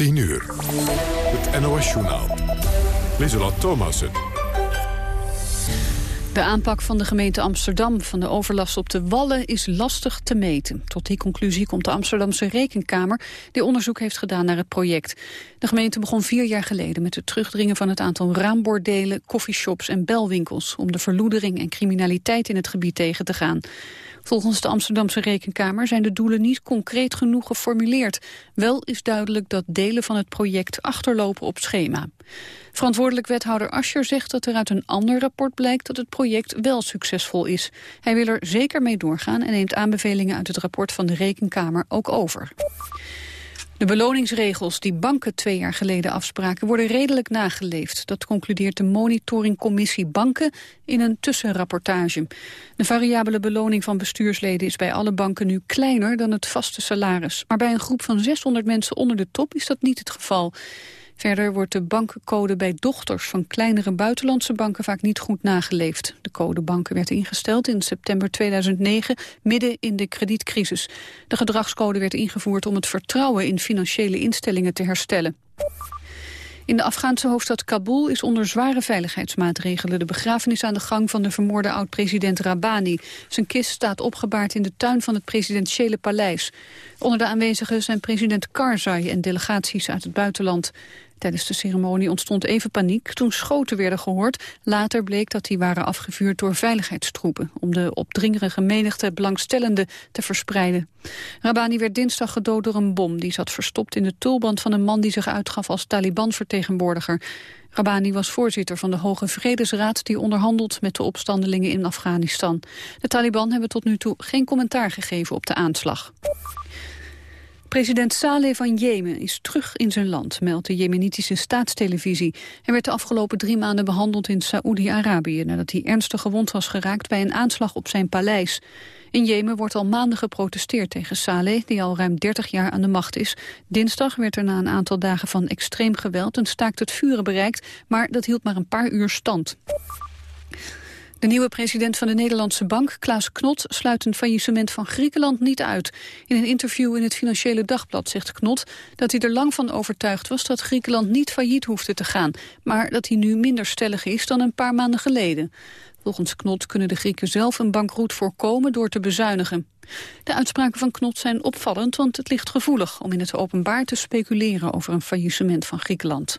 10 uur. Het NOS-journaal. Lieselot Thomassen. De aanpak van de gemeente Amsterdam van de overlast op de Wallen is lastig te meten. Tot die conclusie komt de Amsterdamse Rekenkamer die onderzoek heeft gedaan naar het project. De gemeente begon vier jaar geleden met het terugdringen van het aantal raambordelen, coffeeshops en belwinkels om de verloedering en criminaliteit in het gebied tegen te gaan. Volgens de Amsterdamse Rekenkamer zijn de doelen niet concreet genoeg geformuleerd. Wel is duidelijk dat delen van het project achterlopen op schema. Verantwoordelijk wethouder Ascher zegt dat er uit een ander rapport blijkt dat het project wel succesvol is. Hij wil er zeker mee doorgaan en neemt aanbevelingen uit het rapport van de Rekenkamer ook over. De beloningsregels die banken twee jaar geleden afspraken worden redelijk nageleefd. Dat concludeert de monitoringcommissie Banken in een tussenrapportage. De variabele beloning van bestuursleden is bij alle banken nu kleiner dan het vaste salaris. Maar bij een groep van 600 mensen onder de top is dat niet het geval. Verder wordt de bankencode bij dochters van kleinere buitenlandse banken vaak niet goed nageleefd. De code banken werd ingesteld in september 2009, midden in de kredietcrisis. De gedragscode werd ingevoerd om het vertrouwen in financiële instellingen te herstellen. In de Afghaanse hoofdstad Kabul is onder zware veiligheidsmaatregelen de begrafenis aan de gang van de vermoorde oud-president Rabani. Zijn kist staat opgebaard in de tuin van het presidentiële paleis. Onder de aanwezigen zijn president Karzai en delegaties uit het buitenland. Tijdens de ceremonie ontstond even paniek toen schoten werden gehoord. Later bleek dat die waren afgevuurd door veiligheidstroepen... om de opdringerige menigte belangstellenden te verspreiden. Rabani werd dinsdag gedood door een bom. Die zat verstopt in de tulband van een man die zich uitgaf als Taliban-vertegenwoordiger. Rabani was voorzitter van de Hoge Vredesraad... die onderhandelt met de opstandelingen in Afghanistan. De Taliban hebben tot nu toe geen commentaar gegeven op de aanslag. President Saleh van Jemen is terug in zijn land, meldt de jemenitische staatstelevisie. Hij werd de afgelopen drie maanden behandeld in Saoedi-Arabië... nadat hij ernstig gewond was geraakt bij een aanslag op zijn paleis. In Jemen wordt al maanden geprotesteerd tegen Saleh, die al ruim 30 jaar aan de macht is. Dinsdag werd er na een aantal dagen van extreem geweld een staakt het vuren bereikt... maar dat hield maar een paar uur stand. De nieuwe president van de Nederlandse Bank, Klaas Knot, sluit een faillissement van Griekenland niet uit. In een interview in het Financiële Dagblad zegt Knot dat hij er lang van overtuigd was dat Griekenland niet failliet hoefde te gaan, maar dat hij nu minder stellig is dan een paar maanden geleden. Volgens Knot kunnen de Grieken zelf een bankroet voorkomen door te bezuinigen. De uitspraken van Knot zijn opvallend, want het ligt gevoelig om in het openbaar te speculeren over een faillissement van Griekenland.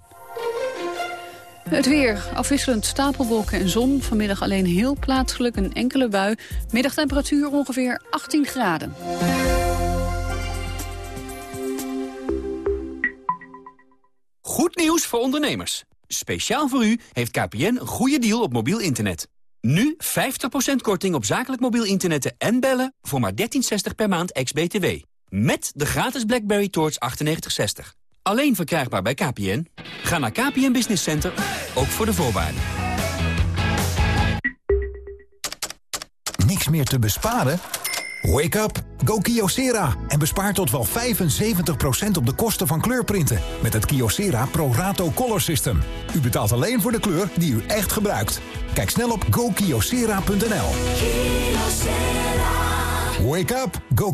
Het weer. Afwisselend stapelwolken en zon. Vanmiddag alleen heel plaatselijk een enkele bui. Middagtemperatuur ongeveer 18 graden. Goed nieuws voor ondernemers. Speciaal voor u heeft KPN een goede deal op mobiel internet. Nu 50% korting op zakelijk mobiel internet en bellen voor maar 13,60 per maand ex-BTW. Met de gratis BlackBerry Torch 9860. Alleen verkrijgbaar bij KPN. Ga naar KPN Business Center, ook voor de voorwaarden. Niks meer te besparen? Wake up, go Kyocera en bespaar tot wel 75% op de kosten van kleurprinten met het Kyocera Pro Rato Color System. U betaalt alleen voor de kleur die u echt gebruikt. Kijk snel op gokyocera.nl. Wake up, go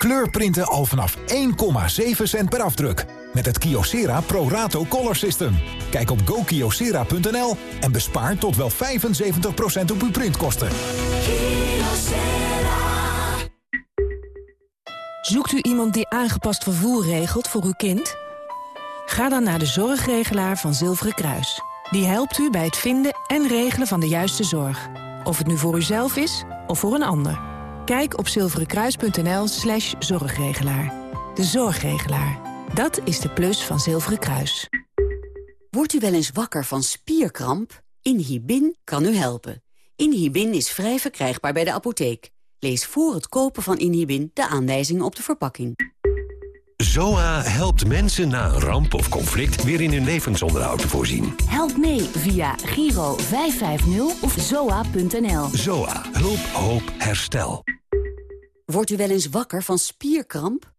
Kleurprinten al vanaf 1,7 cent per afdruk. Met het Kyocera Pro Rato Color System. Kijk op gokyocera.nl en bespaar tot wel 75% op uw printkosten. Zoekt u iemand die aangepast vervoer regelt voor uw kind? Ga dan naar de zorgregelaar van Zilveren Kruis. Die helpt u bij het vinden en regelen van de juiste zorg. Of het nu voor uzelf is of voor een ander. Kijk op zilverenkruis.nl slash zorgregelaar. De zorgregelaar. Dat is de plus van Zilveren Kruis. Wordt u wel eens wakker van spierkramp? Inhibin kan u helpen. Inhibin is vrij verkrijgbaar bij de apotheek. Lees voor het kopen van Inhibin de aanwijzingen op de verpakking. ZOA helpt mensen na een ramp of conflict weer in hun levensonderhoud te voorzien. Help mee via Giro 550 of zoa.nl. ZOA. Hulp, hoop, herstel. Wordt u wel eens wakker van spierkramp?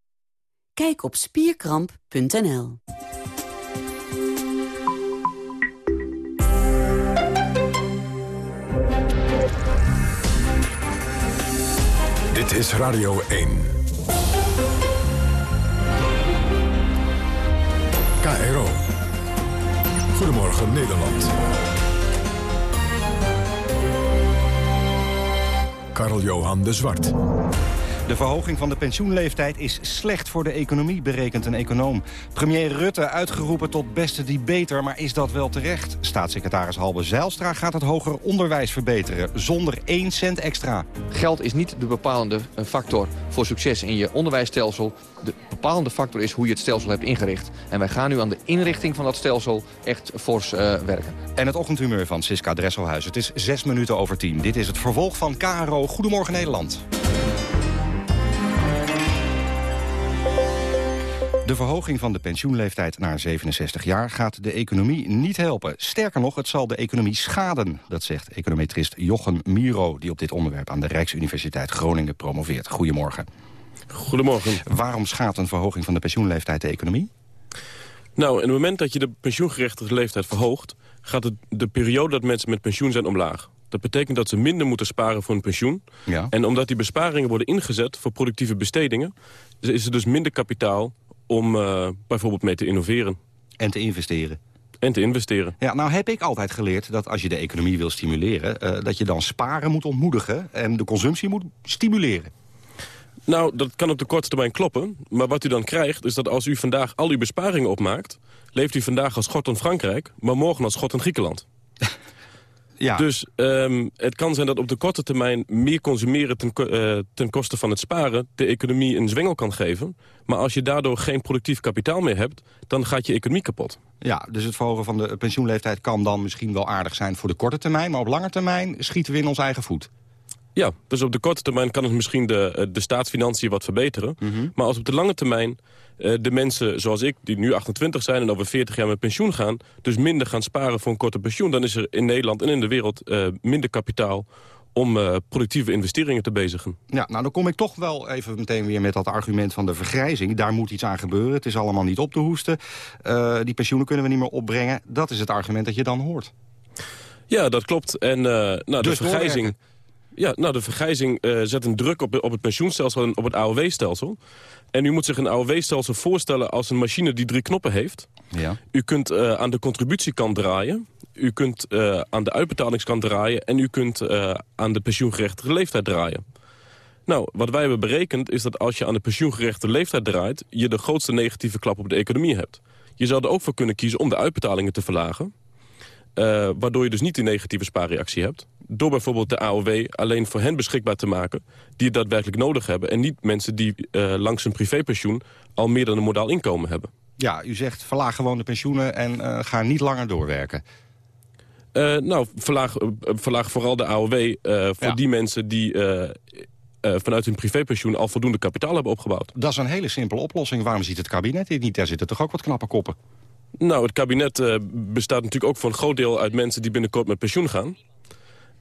Kijk op spierkramp.nl. Dit is Radio 1. KRO. Goedemorgen Nederland. Karl-Johan de Zwart. De verhoging van de pensioenleeftijd is slecht voor de economie, berekent een econoom. Premier Rutte uitgeroepen tot beste debater, maar is dat wel terecht? Staatssecretaris Halbe Zijlstra gaat het hoger onderwijs verbeteren... zonder één cent extra. Geld is niet de bepalende eh, factor voor succes in je onderwijsstelsel. De bepalende factor is hoe je het stelsel hebt ingericht. En wij gaan nu aan de inrichting van dat stelsel echt fors uh, werken. En het ochtendhumeur van Siska Dresselhuis. Het is zes minuten over tien. Dit is het vervolg van KRO Goedemorgen Nederland. De verhoging van de pensioenleeftijd naar 67 jaar gaat de economie niet helpen. Sterker nog, het zal de economie schaden. Dat zegt econometrist Jochen Miro, die op dit onderwerp aan de Rijksuniversiteit Groningen promoveert. Goedemorgen. Goedemorgen. Waarom schaadt een verhoging van de pensioenleeftijd de economie? Nou, in het moment dat je de pensioengerechtigde leeftijd verhoogt... gaat het de periode dat mensen met pensioen zijn omlaag. Dat betekent dat ze minder moeten sparen voor een pensioen. Ja. En omdat die besparingen worden ingezet voor productieve bestedingen... is er dus minder kapitaal om uh, bijvoorbeeld mee te innoveren. En te investeren. En te investeren. Ja, nou heb ik altijd geleerd dat als je de economie wil stimuleren... Uh, dat je dan sparen moet ontmoedigen en de consumptie moet stimuleren. Nou, dat kan op de korte termijn kloppen. Maar wat u dan krijgt is dat als u vandaag al uw besparingen opmaakt... leeft u vandaag als schot in Frankrijk, maar morgen als schot in Griekenland. Ja. Dus um, het kan zijn dat op de korte termijn meer consumeren ten, uh, ten, koste van het sparen... de economie een zwengel kan geven. Maar als je daardoor geen productief kapitaal meer hebt... dan gaat je economie kapot. Ja, dus het verhogen van de pensioenleeftijd kan dan misschien wel aardig zijn voor de korte termijn... maar op lange termijn schieten we in ons eigen voet. Ja, dus op de korte termijn kan het misschien de, de staatsfinanciën wat verbeteren. Mm -hmm. Maar als op de lange termijn uh, de mensen zoals ik, die nu 28 zijn... en over 40 jaar met pensioen gaan... dus minder gaan sparen voor een korte pensioen... dan is er in Nederland en in de wereld uh, minder kapitaal om uh, productieve investeringen te bezigen. Ja, nou dan kom ik toch wel even meteen weer met dat argument van de vergrijzing. Daar moet iets aan gebeuren, het is allemaal niet op te hoesten. Die pensioenen kunnen we niet meer opbrengen. Dat is het argument dat je dan hoort. Ja, dat klopt. En nou, dus de vergrijzing... doorwerken. Ja, nou, de vergrijzing uh, zet een druk op, op het pensioenstelsel en op het AOW-stelsel. En u moet zich een AOW-stelsel voorstellen als een machine die drie knoppen heeft. Ja. U kunt uh, aan de contributiekant draaien. U kunt uh, aan de uitbetalingskant draaien. En u kunt aan de pensioengerechtige leeftijd draaien. Nou, wat wij hebben berekend is dat als je aan de pensioengerechtige leeftijd draait... je de grootste negatieve klap op de economie hebt. Je zou er ook voor kunnen kiezen om de uitbetalingen te verlagen. Waardoor je dus niet die negatieve spaarreactie hebt. Door bijvoorbeeld de AOW alleen voor hen beschikbaar te maken... die het daadwerkelijk nodig hebben. En niet mensen die uh, langs hun privépensioen al meer dan een modaal inkomen hebben. Ja, u zegt verlaag gewoon de pensioenen en uh, ga niet langer doorwerken. Uh, nou, verlaag, verlaag vooral de AOW voor Ja. die mensen die vanuit hun privépensioen... al voldoende kapitaal hebben opgebouwd. Dat is een hele simpele oplossing. Waarom ziet het kabinet dit niet? Daar zitten toch ook wat knappe koppen? Nou, het kabinet uh, bestaat natuurlijk ook voor een groot deel uit mensen die binnenkort met pensioen gaan.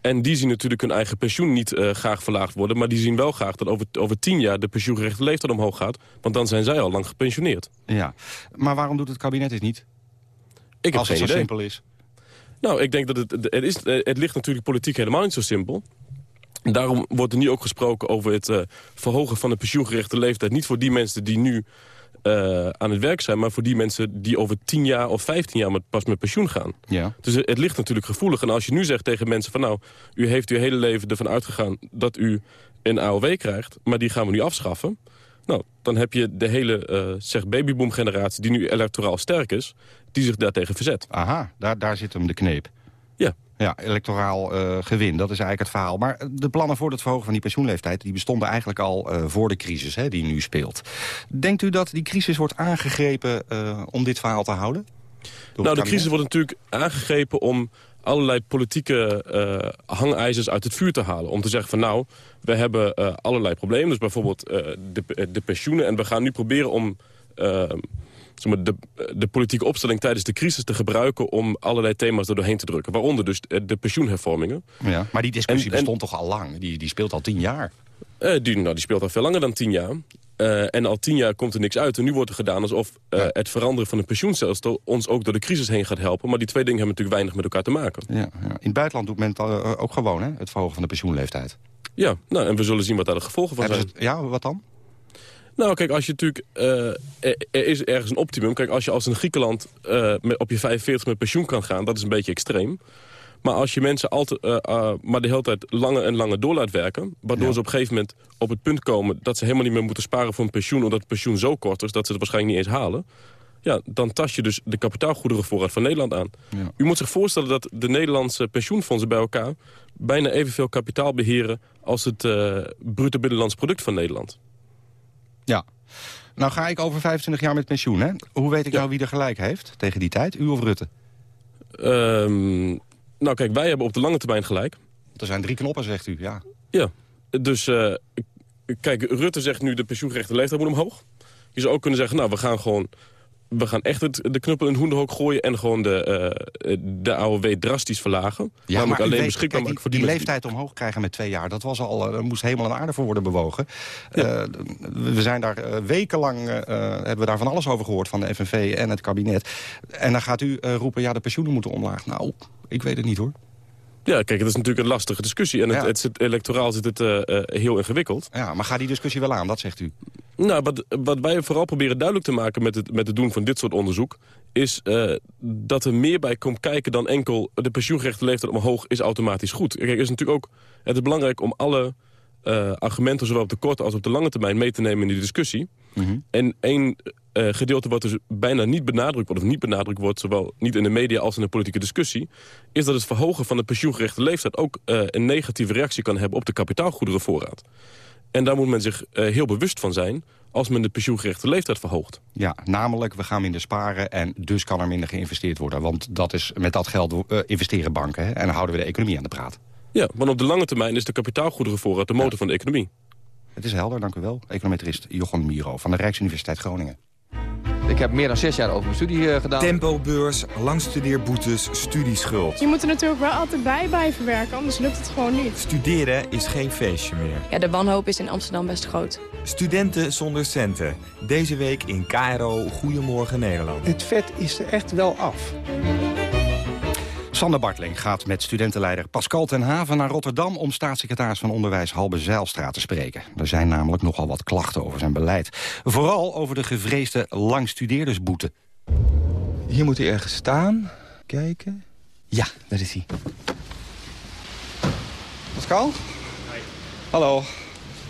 En die zien natuurlijk hun eigen pensioen niet uh, graag verlaagd worden... maar die zien wel graag dat over, over tien jaar de pensioengerechte leeftijd omhoog gaat. Want dan zijn zij al lang gepensioneerd. Ja, maar waarom doet het kabinet dit niet? Ik heb Als het zo idee. simpel is. Nou, ik denk dat het, het, is, het ligt natuurlijk politiek helemaal niet zo simpel. Daarom wordt er nu ook gesproken over het uh, verhogen van de pensioengerechte leeftijd. Niet voor die mensen die nu uh, aan het werk zijn... maar voor die mensen die over 10 jaar of 15 jaar met, pas met pensioen gaan. Ja. Dus het, het ligt natuurlijk gevoelig. En als je nu zegt tegen mensen van... nou, u heeft uw hele leven ervan uitgegaan dat u een AOW krijgt... maar die gaan we nu afschaffen... Nou, dan heb je de hele uh, zeg babyboom-generatie die nu electoraal sterk is... die zich daartegen verzet. Aha, daar, daar zit hem de kneep. Ja. Ja, electoraal uh, gewin, dat is eigenlijk het verhaal. Maar de plannen voor het verhogen van die pensioenleeftijd... die bestonden eigenlijk al uh, voor de crisis hè, die nu speelt. Denkt u dat die crisis wordt aangegrepen uh, om dit verhaal te houden? Door Nou, de crisis wordt natuurlijk aangegrepen om allerlei politieke hangijzers uit het vuur te halen. Om te zeggen van nou, we hebben allerlei problemen. Dus bijvoorbeeld de, de, pensioenen. En we gaan nu proberen om de, de, politieke opstelling tijdens de crisis te gebruiken... om allerlei thema's er doorheen te drukken. Waaronder dus de pensioenhervormingen. Ja, maar die discussie bestond toch al lang? Die, die speelt al tien jaar. die, nou, die speelt al veel langer dan tien jaar. Uh, en al tien jaar komt er niks uit. En nu wordt er gedaan alsof uh, het veranderen van het pensioenstelsel... ons ook door de crisis heen gaat helpen. Maar die twee dingen hebben natuurlijk weinig met elkaar te maken. Ja, ja. In het buitenland doet men het ook gewoon, hè? het verhogen van de pensioenleeftijd. Ja, nou, en we zullen zien wat daar de gevolgen van zijn. ja, wat dan? Nou, kijk, als je natuurlijk... Er, er, is ergens een optimum. Kijk, als je als in Griekenland met, op je 45 met pensioen kan gaan... dat is een beetje extreem. Maar als je mensen altijd, uh, uh, maar de hele tijd langer en langer door laat werken... waardoor ja. ze op een gegeven moment op het punt komen... dat ze helemaal niet meer moeten sparen voor een pensioen... omdat het pensioen zo kort is dat ze het waarschijnlijk niet eens halen... ja, dan tast je dus de kapitaalgoederenvoorraad van Nederland aan. Ja. U moet zich voorstellen dat de Nederlandse pensioenfondsen bij elkaar... bijna evenveel kapitaal beheren als het bruto binnenlands product van Nederland. Ja. Nou ga ik over 25 jaar met pensioen, hè? Hoe weet ik ja. nou wie er gelijk heeft tegen die tijd? U of Rutte? Um, nou kijk, wij hebben op de lange termijn gelijk. Er zijn drie knoppen, zegt u, ja. Ja, dus uh, kijk, Rutte zegt nu de pensioengerechte leeftijd moet omhoog. Je zou ook kunnen zeggen, nou, we gaan gewoon... We gaan echt het, de knuppel in het hoenderhok gooien... en gewoon de, uh, de AOW drastisch verlagen. Ja, maar alleen weet, beschikbaar kijk, die, voor die, die leeftijd omhoog krijgen met twee jaar... dat was al, er moest helemaal een aarde voor worden bewogen. Ja. Uh, we zijn daar wekenlang... hebben we daar van alles over gehoord van de FNV en het kabinet. En dan gaat u roepen, ja, de pensioenen moeten omlaag. Nou, ik weet het niet hoor. Ja, kijk, het is natuurlijk een lastige discussie. En het, ja. het, het electoraal zit het uh, uh, heel ingewikkeld. Ja, maar ga die discussie wel aan, dat zegt u? Nou, wat, wat wij vooral proberen duidelijk te maken met het, met het doen van dit soort onderzoek... is uh, dat er meer bij komt kijken dan enkel de pensioengerechte leeftijd omhoog is automatisch goed. Kijk, het is natuurlijk ook het is belangrijk om alle argumenten... zowel op de korte als op de lange termijn mee te nemen in die discussie. Mm -hmm. En één uh, gedeelte wat dus bijna niet benadrukt wordt... of niet benadrukt wordt, zowel niet in de media als in de politieke discussie... is dat het verhogen van de pensioengerechte leeftijd... ook uh, een negatieve reactie kan hebben op de kapitaalgoederenvoorraad. En daar moet men zich heel bewust van zijn als men de pensioengerechte leeftijd verhoogt. Ja, namelijk we gaan minder sparen en dus kan er minder geïnvesteerd worden. Want dat is, met dat geld investeren banken hè, en dan houden we de economie aan de praat. Ja, want op de lange termijn is de kapitaalgoederenvoorraad de motor ja. van de economie. Het is helder, dank u wel. Econometrist Jochem Miro van de Rijksuniversiteit Groningen. Ik heb meer dan zes jaar over mijn studie uh, gedaan. Tempobeurs, langstudeerboetes, studieschuld. Je moet er natuurlijk wel altijd bij blijven werken, anders lukt het gewoon niet. Studeren is geen feestje meer. Ja, de wanhoop is in Amsterdam best groot. Studenten zonder centen. Deze week in KRO Goedemorgen Nederland. Het vet is er echt wel af. Sander Bartling gaat met studentenleider Pascal ten Haven naar Rotterdam... om staatssecretaris van Onderwijs Halbe Zijlstra te spreken. Er zijn namelijk nogal wat klachten over zijn beleid. Vooral over de gevreesde langstudeerdersboete. Hier moet hij ergens staan. Kijken. Ja, daar is hij. Pascal? Hi. Hallo.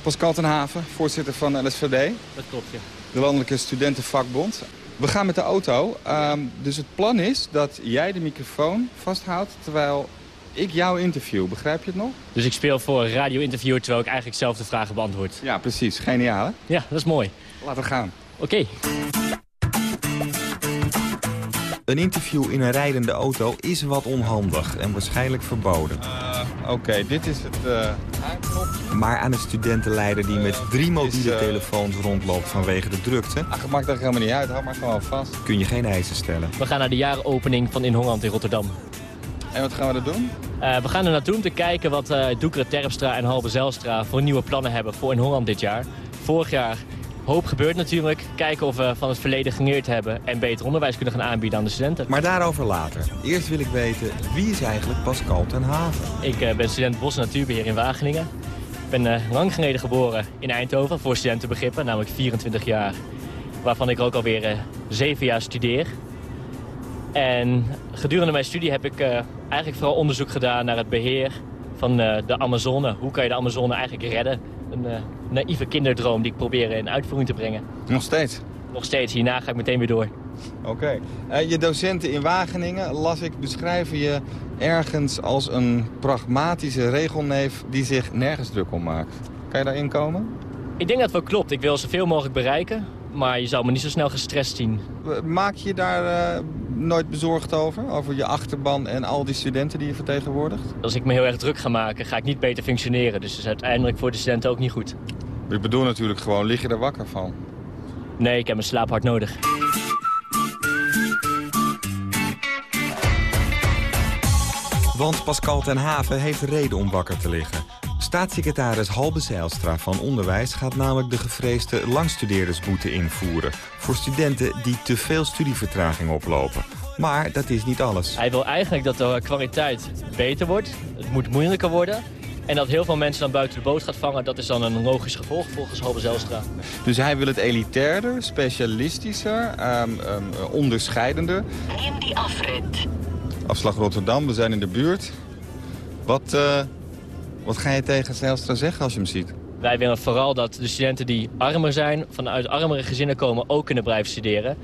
Pascal ten Haven, voorzitter van LSVD. Dat klopt, ja. De Landelijke Studentenvakbond. We gaan met de auto. Um, dus het plan is dat jij de microfoon vasthoudt terwijl ik jou interview. Begrijp je het nog? Dus ik speel voor een radio-interview terwijl ik eigenlijk zelf de vragen beantwoord. Ja, precies. Geniaal, hè? Ja, dat is mooi. Laten we gaan. Oké. Okay. Een interview in een rijdende auto is wat onhandig en waarschijnlijk verboden. Uh, Oké, okay, dit is het uh, Maar aan een studentenleider die met drie mobiele uh... telefoons rondloopt vanwege de drukte... Ach, het maakt er helemaal niet uit, hou maar gewoon vast. Kun je geen eisen stellen. We gaan naar de jarenopening van In Holland in Rotterdam. En wat gaan we er doen? we gaan er naartoe om te kijken wat uh, Doekere Terpstra en Halbe Zijlstra voor nieuwe plannen hebben voor In Holland dit jaar. Vorig jaar hoop gebeurt natuurlijk. Kijken of we van het verleden geleerd hebben en beter onderwijs kunnen gaan aanbieden aan de studenten. Maar daarover later. Eerst wil ik weten, wie is eigenlijk Pascal ten Haven? Ik uh, ben student Bos en Natuurbeheer in Wageningen. Ik ben uh, lang geleden geboren in Eindhoven, voor studentenbegrippen, namelijk 24 jaar. Waarvan ik ook alweer uh, 7 jaar studeer. En gedurende mijn studie heb ik eigenlijk vooral onderzoek gedaan naar het beheer van de Amazone. Hoe kan je de Amazone eigenlijk redden? Een naïeve kinderdroom die ik probeer in uitvoering te brengen. Nog steeds? Nog steeds. Hierna ga ik meteen weer door. Oké. Okay. Uh, je docenten in Wageningen, las ik, beschrijven je ergens als een pragmatische regelneef die zich nergens druk om maakt. Kan je daarin komen? Ik denk dat wel klopt. Ik wil zoveel mogelijk bereiken, maar je zou me niet zo snel gestrest zien. Maak je daar uh, nooit bezorgd over? Over je achterban en al die studenten die je vertegenwoordigt? Als ik me heel erg druk ga maken, ga ik niet beter functioneren. Dus dat is uiteindelijk voor de studenten ook niet goed. Ik bedoel natuurlijk gewoon, lig je er wakker van? Nee, ik heb mijn slaap hard nodig. Want Pascal ten Haven heeft reden om wakker te liggen. Staatssecretaris Halbe Zijlstra van Onderwijs gaat namelijk de gevreesde langstudeerdersboete invoeren... voor studenten die te veel studievertraging oplopen. Maar dat is niet alles. Hij wil eigenlijk dat de kwaliteit beter wordt. Het moet moeilijker worden. En dat heel veel mensen dan buiten de boot gaat vangen, dat is dan een logisch gevolg volgens Halbe Zijlstra. Dus hij wil het elitairder, specialistischer, um, um, onderscheidender. Neem die afrit. Afslag Rotterdam, we zijn in de buurt. Wat, uh, wat ga je tegen Zijlstra zeggen als je hem ziet? Wij willen vooral dat de studenten die armer zijn, vanuit armere gezinnen komen, ook kunnen blijven studeren.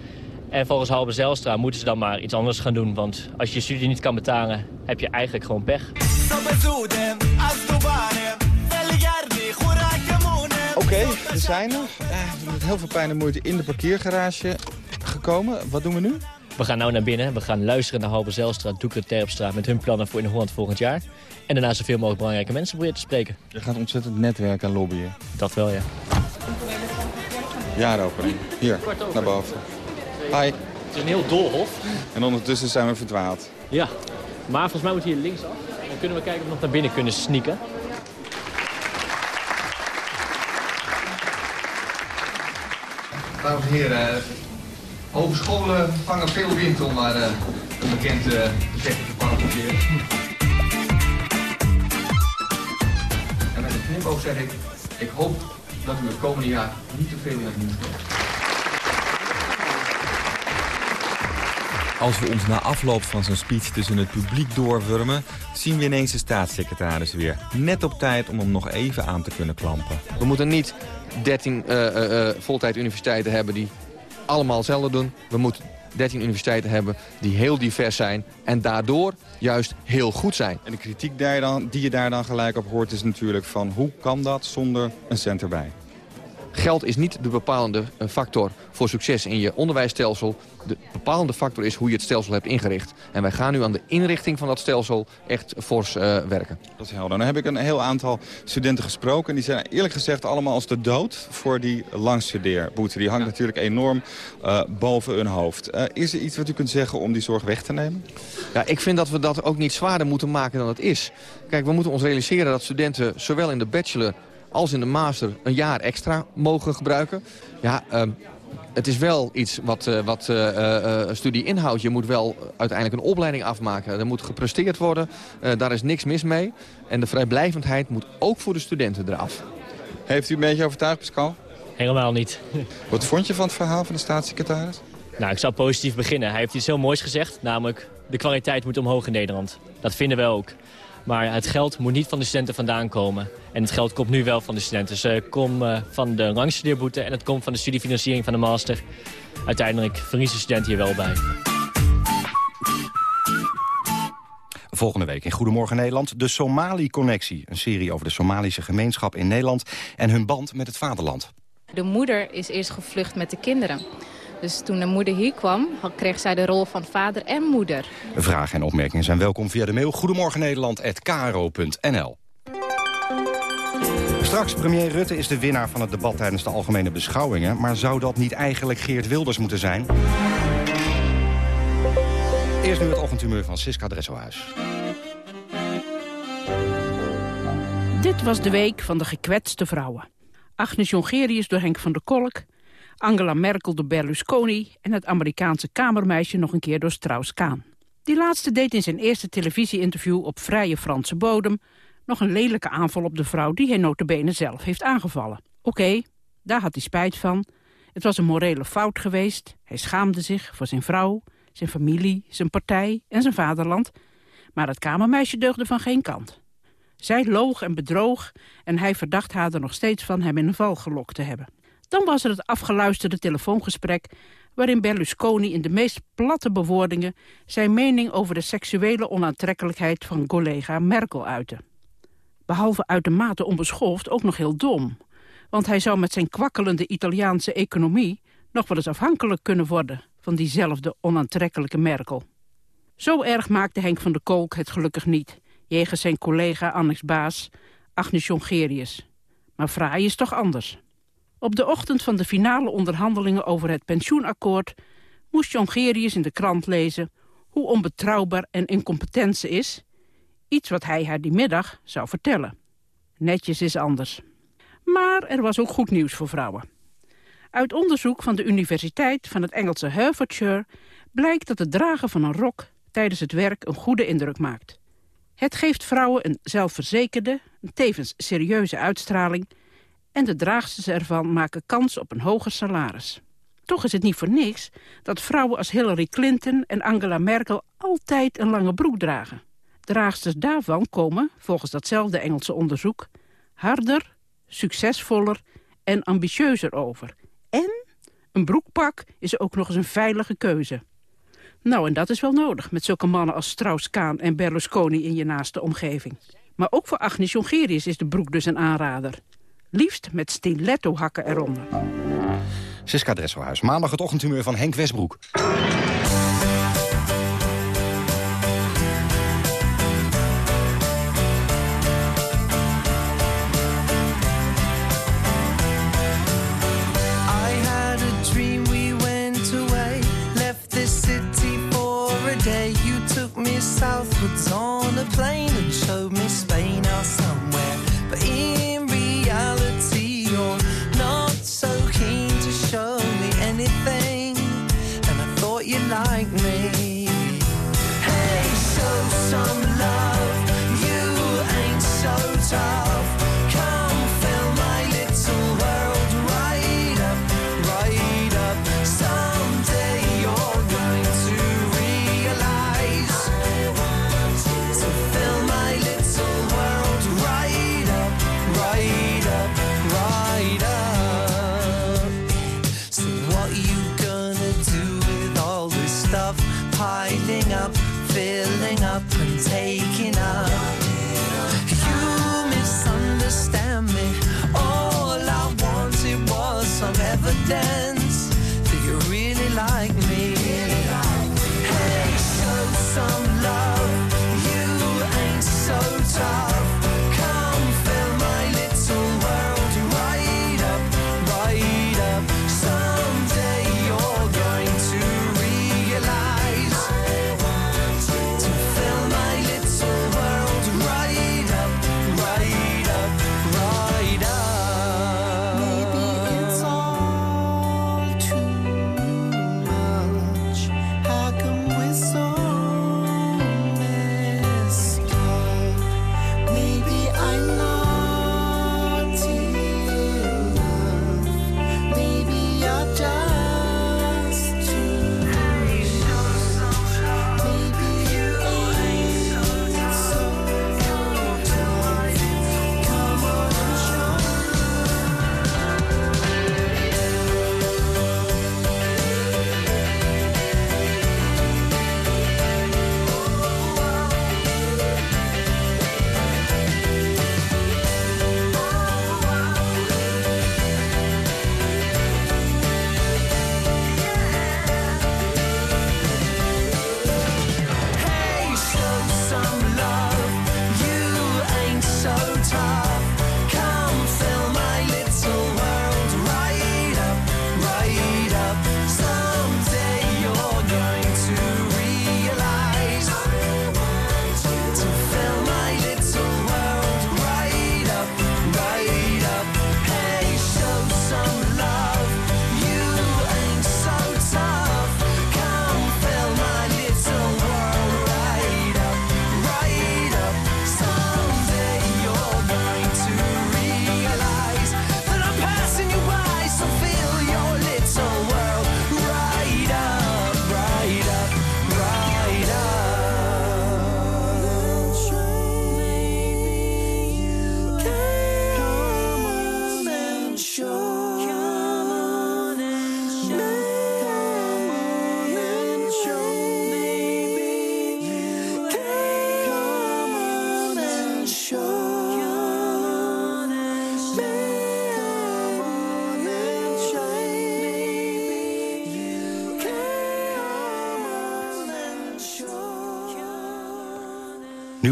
En volgens Halbe Zijlstra moeten ze dan maar iets anders gaan doen. Want als je je studie niet kan betalen, heb je eigenlijk gewoon pech. Oké, okay, we zijn er. Uh, met heel veel pijn en moeite in de parkeergarage gekomen. Wat doen we nu? We gaan nou naar binnen. We gaan luisteren naar Halbe Zijlstra, Doekle Terpstra... met hun plannen voor in Holland volgend jaar. En daarna zoveel mogelijk belangrijke mensen proberen te spreken. Je gaat ontzettend netwerken en lobbyen. Dat wel, ja. Jaaropening. Hier, naar boven. Hi. Het is een heel doolhof. En ondertussen zijn we verdwaald. Ja, maar volgens mij moet hier linksaf. En dan kunnen we kijken of we nog naar binnen kunnen sneaken. Dames en heren, hogescholen vangen veel wind om maar uh, een bekend uh, zeggen te parafraseren. En met een knipoog zeg ik, ik hoop dat u het komende jaar niet te veel het nieuws komt. Als we ons na afloop van zijn speech tussen het publiek doorwurmen... zien we ineens de staatssecretaris weer. Net op tijd om hem nog even aan te kunnen klampen. We moeten niet 13 uh, uh, voltijd universiteiten hebben die allemaal hetzelfde doen. We moeten 13 universiteiten hebben die heel divers zijn en daardoor juist heel goed zijn. En de kritiek die je, dan, die je daar dan gelijk op hoort is natuurlijk van hoe kan dat zonder een cent erbij? Geld is niet de bepalende factor voor succes in je onderwijsstelsel. De bepalende factor is hoe je het stelsel hebt ingericht. En wij gaan nu aan de inrichting van dat stelsel echt fors uh, werken. Dat is helder. Dan heb ik een heel aantal studenten gesproken. En die zijn eerlijk gezegd allemaal als de dood voor die langstudeerboete. Die hangt ja. natuurlijk enorm uh, boven hun hoofd. Uh, is er iets wat u kunt zeggen om die zorg weg te nemen? Ja, ik vind dat we dat ook niet zwaarder moeten maken dan het is. Kijk, we moeten ons realiseren dat studenten zowel in de bachelor als in de master een jaar extra mogen gebruiken. Ja, uh, het is wel iets wat, uh, wat uh, uh, studie inhoudt. Je moet wel uiteindelijk een opleiding afmaken. Er moet gepresteerd worden. daar is niks mis mee. En de vrijblijvendheid moet ook voor de studenten eraf. Heeft u een beetje overtuigd, Pascal? Helemaal niet. Wat vond je van het verhaal van de staatssecretaris? Nou, ik zou positief beginnen. Hij heeft iets heel moois gezegd. Namelijk, de kwaliteit moet omhoog in Nederland. Dat vinden we ook. Maar het geld moet niet van de studenten vandaan komen. En het geld komt nu wel van de studenten. Dus het komt uh, van de langstudeerboete en het komt van de studiefinanciering van de master. Uiteindelijk verliezen studenten hier wel bij. Volgende week in Goedemorgen Nederland de Somali-connectie. Een serie over de Somalische gemeenschap in Nederland en hun band met het vaderland. De moeder is eerst gevlucht met de kinderen. Dus toen de moeder hier kwam, kreeg zij de rol van vader en moeder. Vragen en opmerkingen zijn welkom via de mail goedemorgennederland.kro.nl. Straks, premier Rutte is de winnaar van het debat tijdens de algemene beschouwingen. Maar zou dat niet eigenlijk Geert Wilders moeten zijn? Eerst nu het ochtendhumeur van Siska Dresselhuis. Dit was de week van de gekwetste vrouwen. Agnes Jongerius door Henk van der Kolk... Angela Merkel door Berlusconi... en het Amerikaanse kamermeisje nog een keer door Strauss-Kaan. Die laatste deed in zijn eerste televisieinterview op vrije Franse bodem... nog een lelijke aanval op de vrouw die hij notabene zelf heeft aangevallen. Oké, daar had hij spijt van. Het was een morele fout geweest. Hij schaamde zich voor zijn vrouw, zijn familie, zijn partij en zijn vaderland. Maar het kamermeisje deugde van geen kant. Zij loog en bedroog en hij verdacht haar er nog steeds van hem in een val gelokt te hebben. Dan was er het afgeluisterde telefoongesprek... waarin Berlusconi in de meest platte bewoordingen... zijn mening over de seksuele onaantrekkelijkheid van collega Merkel uitte. Behalve uitermate onbeschoft ook nog heel dom. Want hij zou met zijn kwakkelende Italiaanse economie... nog wel eens afhankelijk kunnen worden van diezelfde onaantrekkelijke Merkel. Zo erg maakte Henk van der Kolk het gelukkig niet... jegens zijn collega Annex Baas, Agnes Jongerius. Maar fraai is toch anders. Op de ochtend van de finale onderhandelingen over het pensioenakkoord... moest Jongerius in de krant lezen hoe onbetrouwbaar en incompetent ze is... iets wat hij haar die middag zou vertellen. Netjes is anders. Maar er was ook goed nieuws voor vrouwen. Uit onderzoek van de Universiteit van het Engelse Hertfordshire... blijkt dat het dragen van een rok tijdens het werk een goede indruk maakt. Het geeft vrouwen een zelfverzekerde, een tevens serieuze uitstraling... en de draagsters ervan maken kans op een hoger salaris. Toch is het niet voor niks dat vrouwen als Hillary Clinton en Angela Merkel altijd een lange broek dragen. Draagsters daarvan komen, volgens datzelfde Engelse onderzoek, harder, succesvoller en ambitieuzer over. En een broekpak is ook nog eens een veilige keuze. Nou, en dat is wel nodig met zulke mannen als Strauss-Kaan en Berlusconi in je naaste omgeving. Maar ook voor Agnes Jongerius is de broek dus een aanrader. Liefst met stiletto-hakken eronder. Siska Dresselhuis, maandag het ochtendhumeur van Henk Westbroek.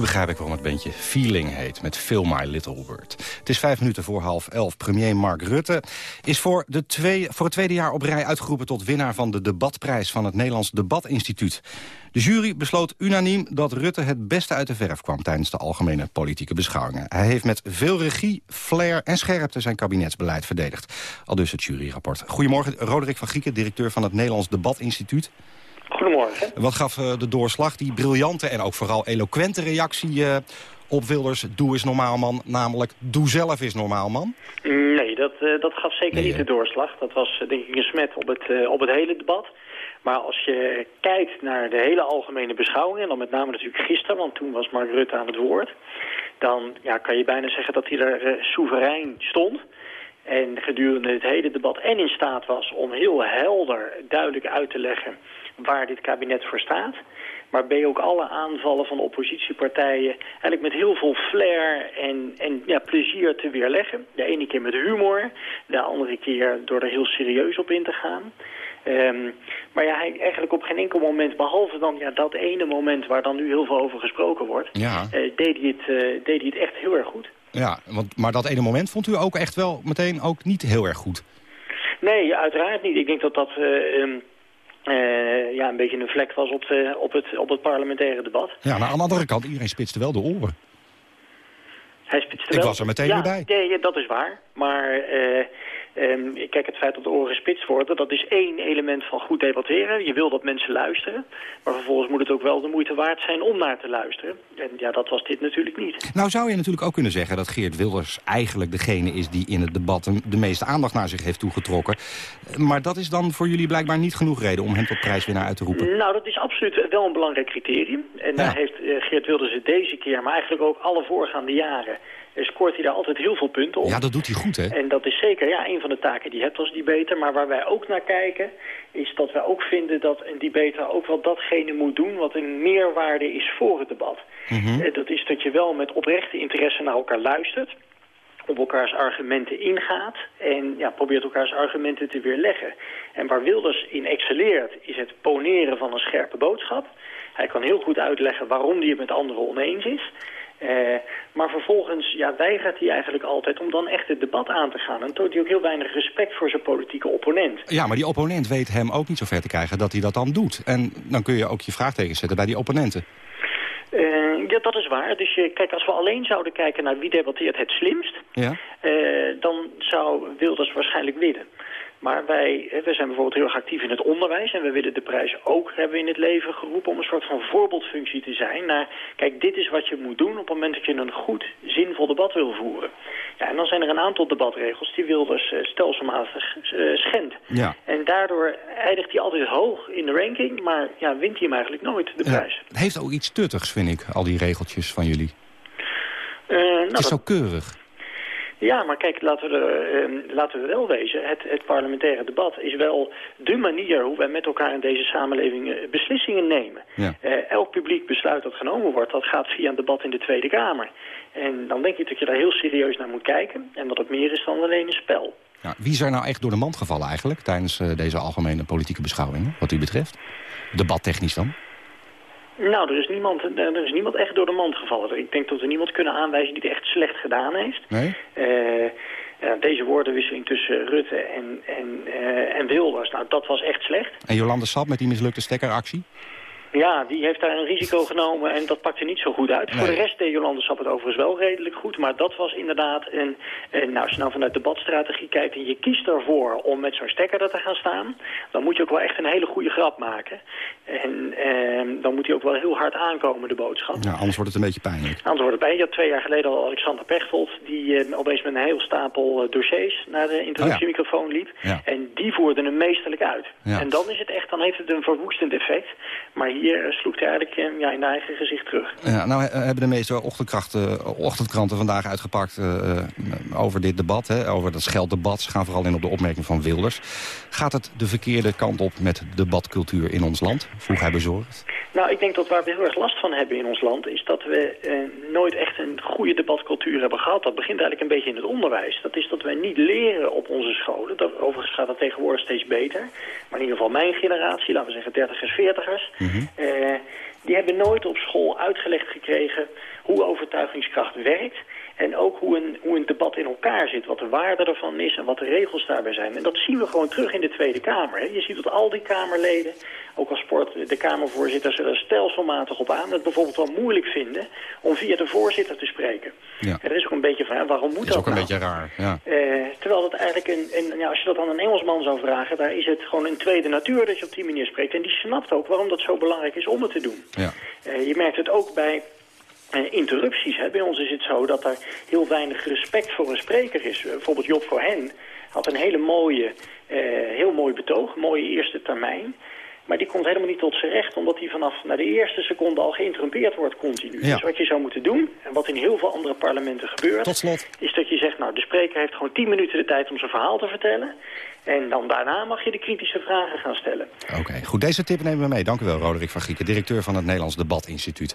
Begrijp ik waarom het bandje Feeling heet, met Feel My Little Word. Het is vijf minuten voor half elf. Premier Mark Rutte is voor, de twee, voor het tweede jaar op rij uitgeroepen... tot winnaar van de debatprijs van het Nederlands Debatinstituut. De jury besloot unaniem dat Rutte het beste uit de verf kwam... tijdens de algemene politieke beschouwingen. Hij heeft met veel regie, flair en scherpte zijn kabinetsbeleid verdedigd. Al dus het juryrapport. Goedemorgen, Roderick van Gieken, directeur van het Nederlands Debatinstituut. Goedemorgen. Wat gaf uh, de doorslag, die briljante en ook vooral eloquente reactie uh, op Wilders... doe is normaal man, namelijk doe zelf is normaal man? Nee, dat, uh, dat gaf zeker nee, niet de doorslag. Dat was denk ik een smet op het, op het hele debat. Maar als je kijkt naar de hele algemene beschouwing... en dan met name natuurlijk gisteren, want toen was Mark Rutte aan het woord... dan ja, kan je bijna zeggen dat hij er soeverein stond... En gedurende het hele debat en in staat was om heel helder, duidelijk uit te leggen waar dit kabinet voor staat. Maar ben je ook alle aanvallen van oppositiepartijen eigenlijk met heel veel flair en, en ja, plezier te weerleggen. De ene keer met humor, de andere keer door er heel serieus op in te gaan. Um, maar ja, hij eigenlijk op geen enkel moment, behalve dan ja, dat ene moment waar dan nu heel veel over gesproken wordt, ja. uh, deed, hij het, uh, deed hij het echt heel erg goed. Ja, want, maar dat ene moment vond u ook echt wel meteen ook niet heel erg goed? Nee, uiteraard niet. Ik denk dat dat... Uh, um, uh, ja, een beetje een vlek was op, de, op, het, op het parlementaire debat. Ja, maar aan de andere kant, iedereen spitste wel de oren. Hij spitste Ik wel. was er meteen ja, weer bij. Nee, ja, dat is waar. Maar uh, um, kijk, het feit dat de oren gespitst worden, dat is één element van goed debatteren. Je wil dat mensen luisteren. Maar vervolgens moet het ook wel de moeite waard zijn om naar te luisteren. En ja, dat was dit natuurlijk niet. Nou zou je natuurlijk ook kunnen zeggen dat Geert Wilders eigenlijk degene is die in het debat de meeste aandacht naar zich heeft toegetrokken. Maar dat is dan voor jullie blijkbaar niet genoeg reden om hem tot prijswinnaar uit te roepen. Nou, dat is absoluut wel een belangrijk criterium. En Ja. daar heeft uh, Geert Wilders het deze keer, maar eigenlijk ook alle voorgaande jaren, scoort hij daar altijd heel veel punten op. Ja, dat doet hij goed, hè? En dat is zeker ja, een van de taken die je hebt als debater. Maar waar wij ook naar kijken, is dat wij ook vinden dat een debater ook wel datgene moet doen wat een meerwaarde is voor het debat. Mhm. Eh, dat is dat je wel met oprechte interesse naar elkaar luistert op elkaars argumenten ingaat en ja, probeert elkaars argumenten te weerleggen. En waar Wilders in excelleert is het poneren van een scherpe boodschap. Hij kan heel goed uitleggen waarom hij het met anderen oneens is. Uh, maar vervolgens ja, weigert hij eigenlijk altijd om dan echt het debat aan te gaan. En toont hij ook heel weinig respect voor zijn politieke opponent. Ja, maar die opponent weet hem ook niet zo ver te krijgen dat hij dat dan doet. En dan kun je ook je vraagtekens zetten bij die opponenten. Uh, ja, dat is waar. Dus je, kijk, als we alleen zouden kijken naar wie debatteert het slimst... Ja. Uh, dan zou Wilders waarschijnlijk winnen. Maar wij, wij zijn bijvoorbeeld heel erg actief in het onderwijs... en we willen de prijs ook hebben in het leven geroepen... om een soort van voorbeeldfunctie te zijn naar... kijk, dit is wat je moet doen op het moment dat je een goed, zinvol debat wil voeren. Ja, en dan zijn er een aantal debatregels die Wilders uh, stelselmatig uh, schendt. Ja. En daardoor eindigt hij altijd hoog in de ranking... maar ja, wint hij hem eigenlijk nooit, de prijs. Ja, het heeft ook iets tuttigs, vind ik, al die regeltjes van jullie. Uh, nou, het is zo keurig. Ja, maar kijk, laten we, er, uh, laten we wel wezen. Het, het, parlementaire debat is wel de manier hoe wij met elkaar in deze samenleving uh, beslissingen nemen. Ja. Uh, elk publiek besluit dat genomen wordt, dat gaat via een debat in de Tweede Kamer. En dan denk ik dat je daar heel serieus naar moet kijken. En dat het meer is dan alleen een spel. Ja, wie is er nou echt door de mand gevallen eigenlijk tijdens uh, deze algemene politieke beschouwingen, wat u betreft? Debattechnisch dan? Nou, er is, niemand, er is niemand echt door de mand gevallen. Ik denk dat we niemand kunnen aanwijzen die het echt slecht gedaan heeft. Nee? Uh, deze woordenwisseling tussen Rutte en, en, uh, en Wilders, nou, dat was echt slecht. En Jolande Sap met die mislukte stekkeractie? Ja, die heeft daar een risico genomen en dat pakte niet zo goed uit. Nee. Voor de rest deed Jolande Sap het overigens wel redelijk goed. Maar dat was inderdaad een... een nou, als je nou vanuit debatstrategie kijkt en je kiest ervoor om met zo'n stekker er te gaan staan... dan moet je ook wel echt een hele goede grap maken. En eh, dan moet hij ook wel heel hard aankomen, de boodschap. Ja, anders wordt het een beetje pijnlijk. Anders wordt het pijnlijk. Je had twee jaar geleden al Alexander Pechtold... die eh, opeens met een heel stapel uh, dossiers naar de introductiemicrofoon liep. Ja. En die voerde hem meesterlijk uit. Ja. En dan is het echt, dan heeft het een verwoestend effect. Maar hier hier sloeg hij eigenlijk eh, ja, in eigen gezicht terug. Ja, nou hebben de meeste ochtendkranten vandaag uitgepakt over dit debat. Hè, over dat schelddebat. Ze gaan vooral in op de opmerking van Wilders. Gaat het de verkeerde kant op met debatcultuur in ons land? Vroeg hij bezorgd. Nou, ik denk dat waar we heel erg last van hebben in ons land... is dat we nooit echt een goede debatcultuur hebben gehad. Dat begint eigenlijk een beetje in het onderwijs. Dat is dat wij niet leren op onze scholen. Dat, overigens gaat dat tegenwoordig steeds beter. Maar in ieder geval mijn generatie, laten we zeggen dertigers, veertigers... Mm -hmm. Uh, die hebben nooit op school uitgelegd gekregen hoe overtuigingskracht werkt... En ook hoe een, hoe een debat in elkaar zit, wat de waarde ervan is en wat de regels daarbij zijn. En dat zien we gewoon terug in de Tweede Kamer. Hè. Je ziet dat al die Kamerleden, ook als sport, de Kamervoorzitters er stelselmatig op aan... het bijvoorbeeld wel moeilijk vinden om via de voorzitter te spreken. Ja. En dat is ook een beetje van, waarom moet Dat is dat ook een nou? beetje raar. Ja. Eh, terwijl het eigenlijk, een, een, ja, als je dat aan een Engelsman zou vragen... daar is het gewoon een tweede natuur dat je op die manier spreekt. En die snapt ook waarom dat zo belangrijk is om het te doen. Ja. Eh, je merkt het ook bij interrupties. Hè. Bij ons is het zo dat er heel weinig respect voor een spreker is. Eh, bijvoorbeeld Job Cohen had een hele mooie, eh, heel mooi betoog, mooie eerste termijn. Maar die komt helemaal niet tot zijn recht, omdat hij vanaf na de eerste seconde al geïnterrumpeerd wordt continu. Ja. Dus wat je zou moeten doen, en wat in heel veel andere parlementen gebeurt... Tot slot. is dat je zegt, nou, de spreker heeft gewoon 10 minuten de tijd om zijn verhaal te vertellen. En dan daarna mag je de kritische vragen gaan stellen. Oké, goed. Deze tip nemen we mee. Dank u wel, Roderick van Grieken, directeur van het Nederlands Debatinstituut.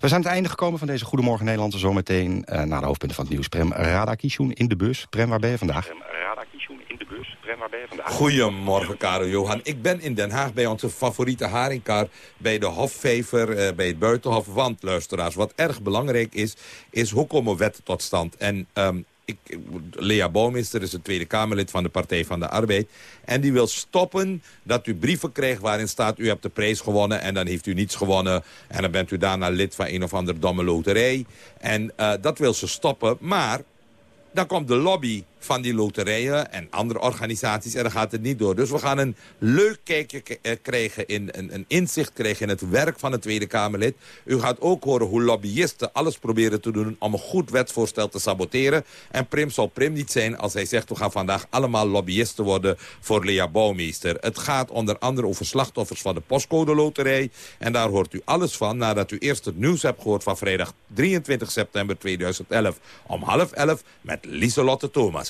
We zijn aan het einde gekomen van deze Goedemorgen Nederland. Zometeen uh, naar de hoofdpunten van het nieuws. Prem Radakishun in de bus. Prem, waar ben je vandaag? in de? Goedemorgen, Karel Johan. Ik ben in Den Haag bij onze favoriete haringkar... bij de Hofvever, uh, bij het Buitenhof. Want, luisteraars, wat erg belangrijk is... is hoe komen wetten tot stand? En um, ik, Lea Bouwmeester is het Tweede Kamerlid van de Partij van de Arbeid. En die wil stoppen dat u brieven krijgt waarin staat... u hebt de prijs gewonnen en dan heeft u niets gewonnen. En dan bent u daarna lid van een of andere domme loterij. En uh, dat wil ze stoppen. Maar dan komt de lobby van die loterijen en andere organisaties en dan gaat het niet door. Dus we gaan een leuk kijkje krijgen, in, een, een inzicht krijgen in het werk van het Tweede Kamerlid. U gaat ook horen hoe lobbyisten alles proberen te doen om een goed wetsvoorstel te saboteren. En Prim zal Prim niet zijn als hij zegt we gaan vandaag allemaal lobbyisten worden voor Lea Bouwmeester. Het gaat onder andere over slachtoffers van de postcode loterij. En daar hoort u alles van nadat u eerst het nieuws hebt gehoord van vrijdag 23 september 2011 om half elf met Lieselotte Thomas.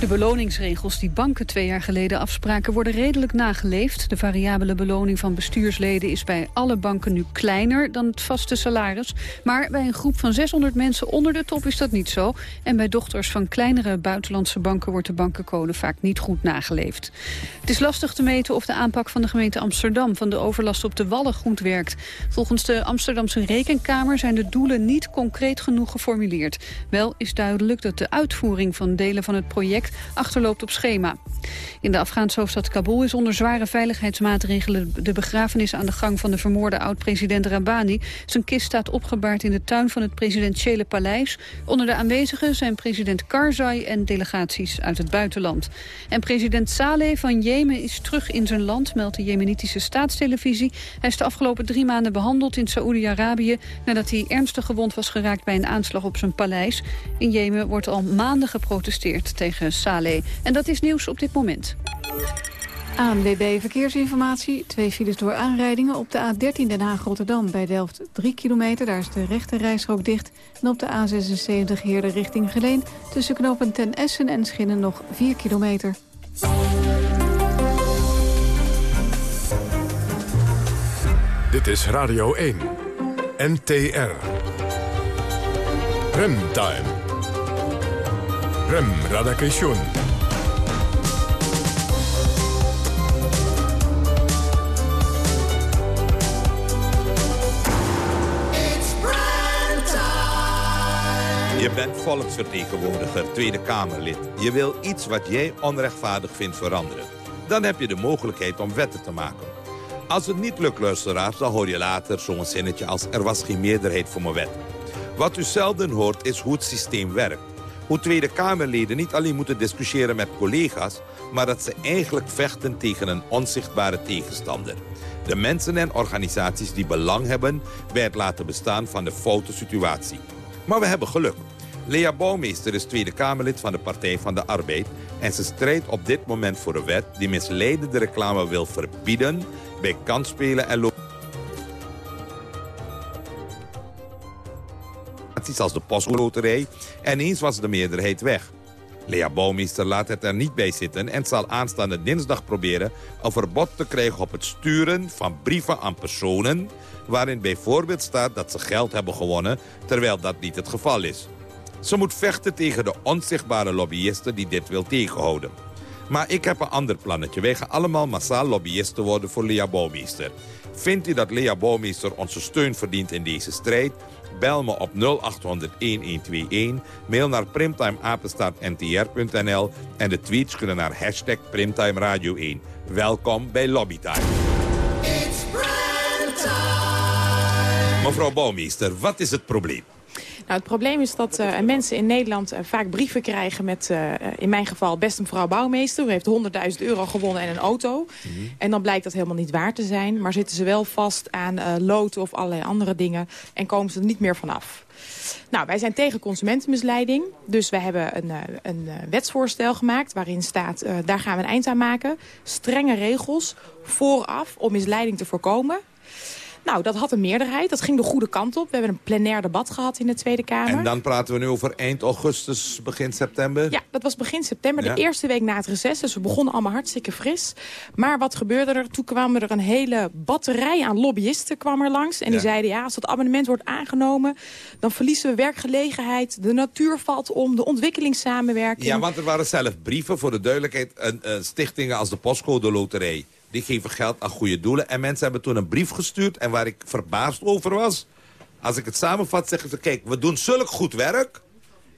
De beloningsregels die banken twee jaar geleden afspraken worden redelijk nageleefd. De variabele beloning van bestuursleden is bij alle banken nu kleiner dan het vaste salaris. Maar bij een groep van 600 mensen onder de top is dat niet zo. En bij dochters van kleinere buitenlandse banken wordt de bankencode vaak niet goed nageleefd. Het is lastig te meten of de aanpak van de gemeente Amsterdam van de overlast op de Wallen goed werkt. Volgens de Amsterdamse Rekenkamer zijn de doelen niet concreet genoeg geformuleerd. Wel is duidelijk dat de uitvoering van delen van het project achterloopt op schema. In de Afghaanse hoofdstad Kabul is onder zware veiligheidsmaatregelen de begrafenis aan de gang van de vermoorde oud-president Rabani. Zijn kist staat opgebaard in de tuin van het presidentiële paleis. Onder de aanwezigen zijn president Karzai en delegaties uit het buitenland. En president Saleh van Jemen is terug in zijn land, meldt de jemenitische staatstelevisie. Hij is de afgelopen drie maanden behandeld in Saoedi-Arabië nadat hij ernstig gewond was geraakt bij een aanslag op zijn paleis. In Jemen wordt al maanden geprotesteerd tegen Saleh. En dat is nieuws op dit moment. ANWB Verkeersinformatie. Twee files door aanrijdingen. Op de A13 Den Haag-Rotterdam bij Delft 3 kilometer. Daar is de rechte rijstrook dicht. En op de A76 Heerde richting Geleen. Tussen knopen Ten Essen en Schinnen nog 4 kilometer. Dit is Radio 1. NTR. Remtime. Rem Radakation. Je bent volksvertegenwoordiger, Tweede Kamerlid. Je wil iets wat jij onrechtvaardig vindt veranderen. Dan heb je de mogelijkheid om wetten te maken. Als het niet lukt, luisteraars, dan hoor je later zo'n zinnetje als... er was geen meerderheid voor mijn wet. Wat u zelden hoort is hoe het systeem werkt. Hoe Tweede Kamerleden niet alleen moeten discussiëren met collega's... maar dat ze eigenlijk vechten tegen een onzichtbare tegenstander. De mensen en organisaties die belang hebben... bij het laten bestaan van de foute situatie. Maar we hebben geluk. Lea Bouwmeester is Tweede Kamerlid van de Partij van de Arbeid... en ze strijdt op dit moment voor een wet die misleidende reclame wil verbieden... bij kansspelen en als de postloterij en eens was de meerderheid weg. Lea Bouwmeester laat het er niet bij zitten en zal aanstaande dinsdag proberen een verbod te krijgen op het sturen van brieven aan personen waarin bijvoorbeeld staat dat ze geld hebben gewonnen terwijl dat niet het geval is. Ze moet vechten tegen de onzichtbare lobbyisten die dit wil tegenhouden. Maar ik heb een ander plannetje. Wij gaan allemaal massaal lobbyisten worden voor Lea Bouwmeester. Vindt u dat Lea Bouwmeester onze steun verdient in deze strijd? Bel me op 0800-1121. Mail naar primtimeapenstaartntr.nl. En de tweets kunnen naar hashtag Primtime Radio 1. Welkom bij Lobbytime. Mevrouw Bouwmeester, wat is het probleem? Nou, het probleem is dat uh, mensen in Nederland uh, vaak brieven krijgen met, uh, in mijn geval, best mevrouw bouwmeester. U heeft 100.000 euro gewonnen en een auto. Mm -hmm. En dan blijkt dat helemaal niet waar te zijn. Maar zitten ze wel vast aan loten of allerlei andere dingen. En komen ze er niet meer vanaf. Nou, wij zijn tegen consumentenmisleiding. Dus wij hebben een, een wetsvoorstel gemaakt waarin staat... daar gaan we een eind aan maken. Strenge regels vooraf om misleiding te voorkomen. Nou, dat had een meerderheid. Dat ging de goede kant op. We hebben een plenair debat gehad in de Tweede Kamer. En dan praten we nu over eind augustus, begin september? Ja, dat was begin september, ja. de eerste week na het reces. Dus we begonnen allemaal hartstikke fris. Maar wat gebeurde er? Toen kwamen er een hele batterij aan lobbyisten kwam er langs. En ja. die zeiden, ja, als dat amendement wordt aangenomen... dan verliezen we werkgelegenheid, de natuur valt om, de ontwikkelingssamenwerking. Ja, want er waren zelf brieven, voor de duidelijkheid... Stichtingen als de Postcode Loterij die geven geld aan goede doelen. En mensen hebben toen een brief gestuurd. En waar ik verbaasd over was... als ik het samenvat, zeggen ze... kijk, we doen zulk goed werk...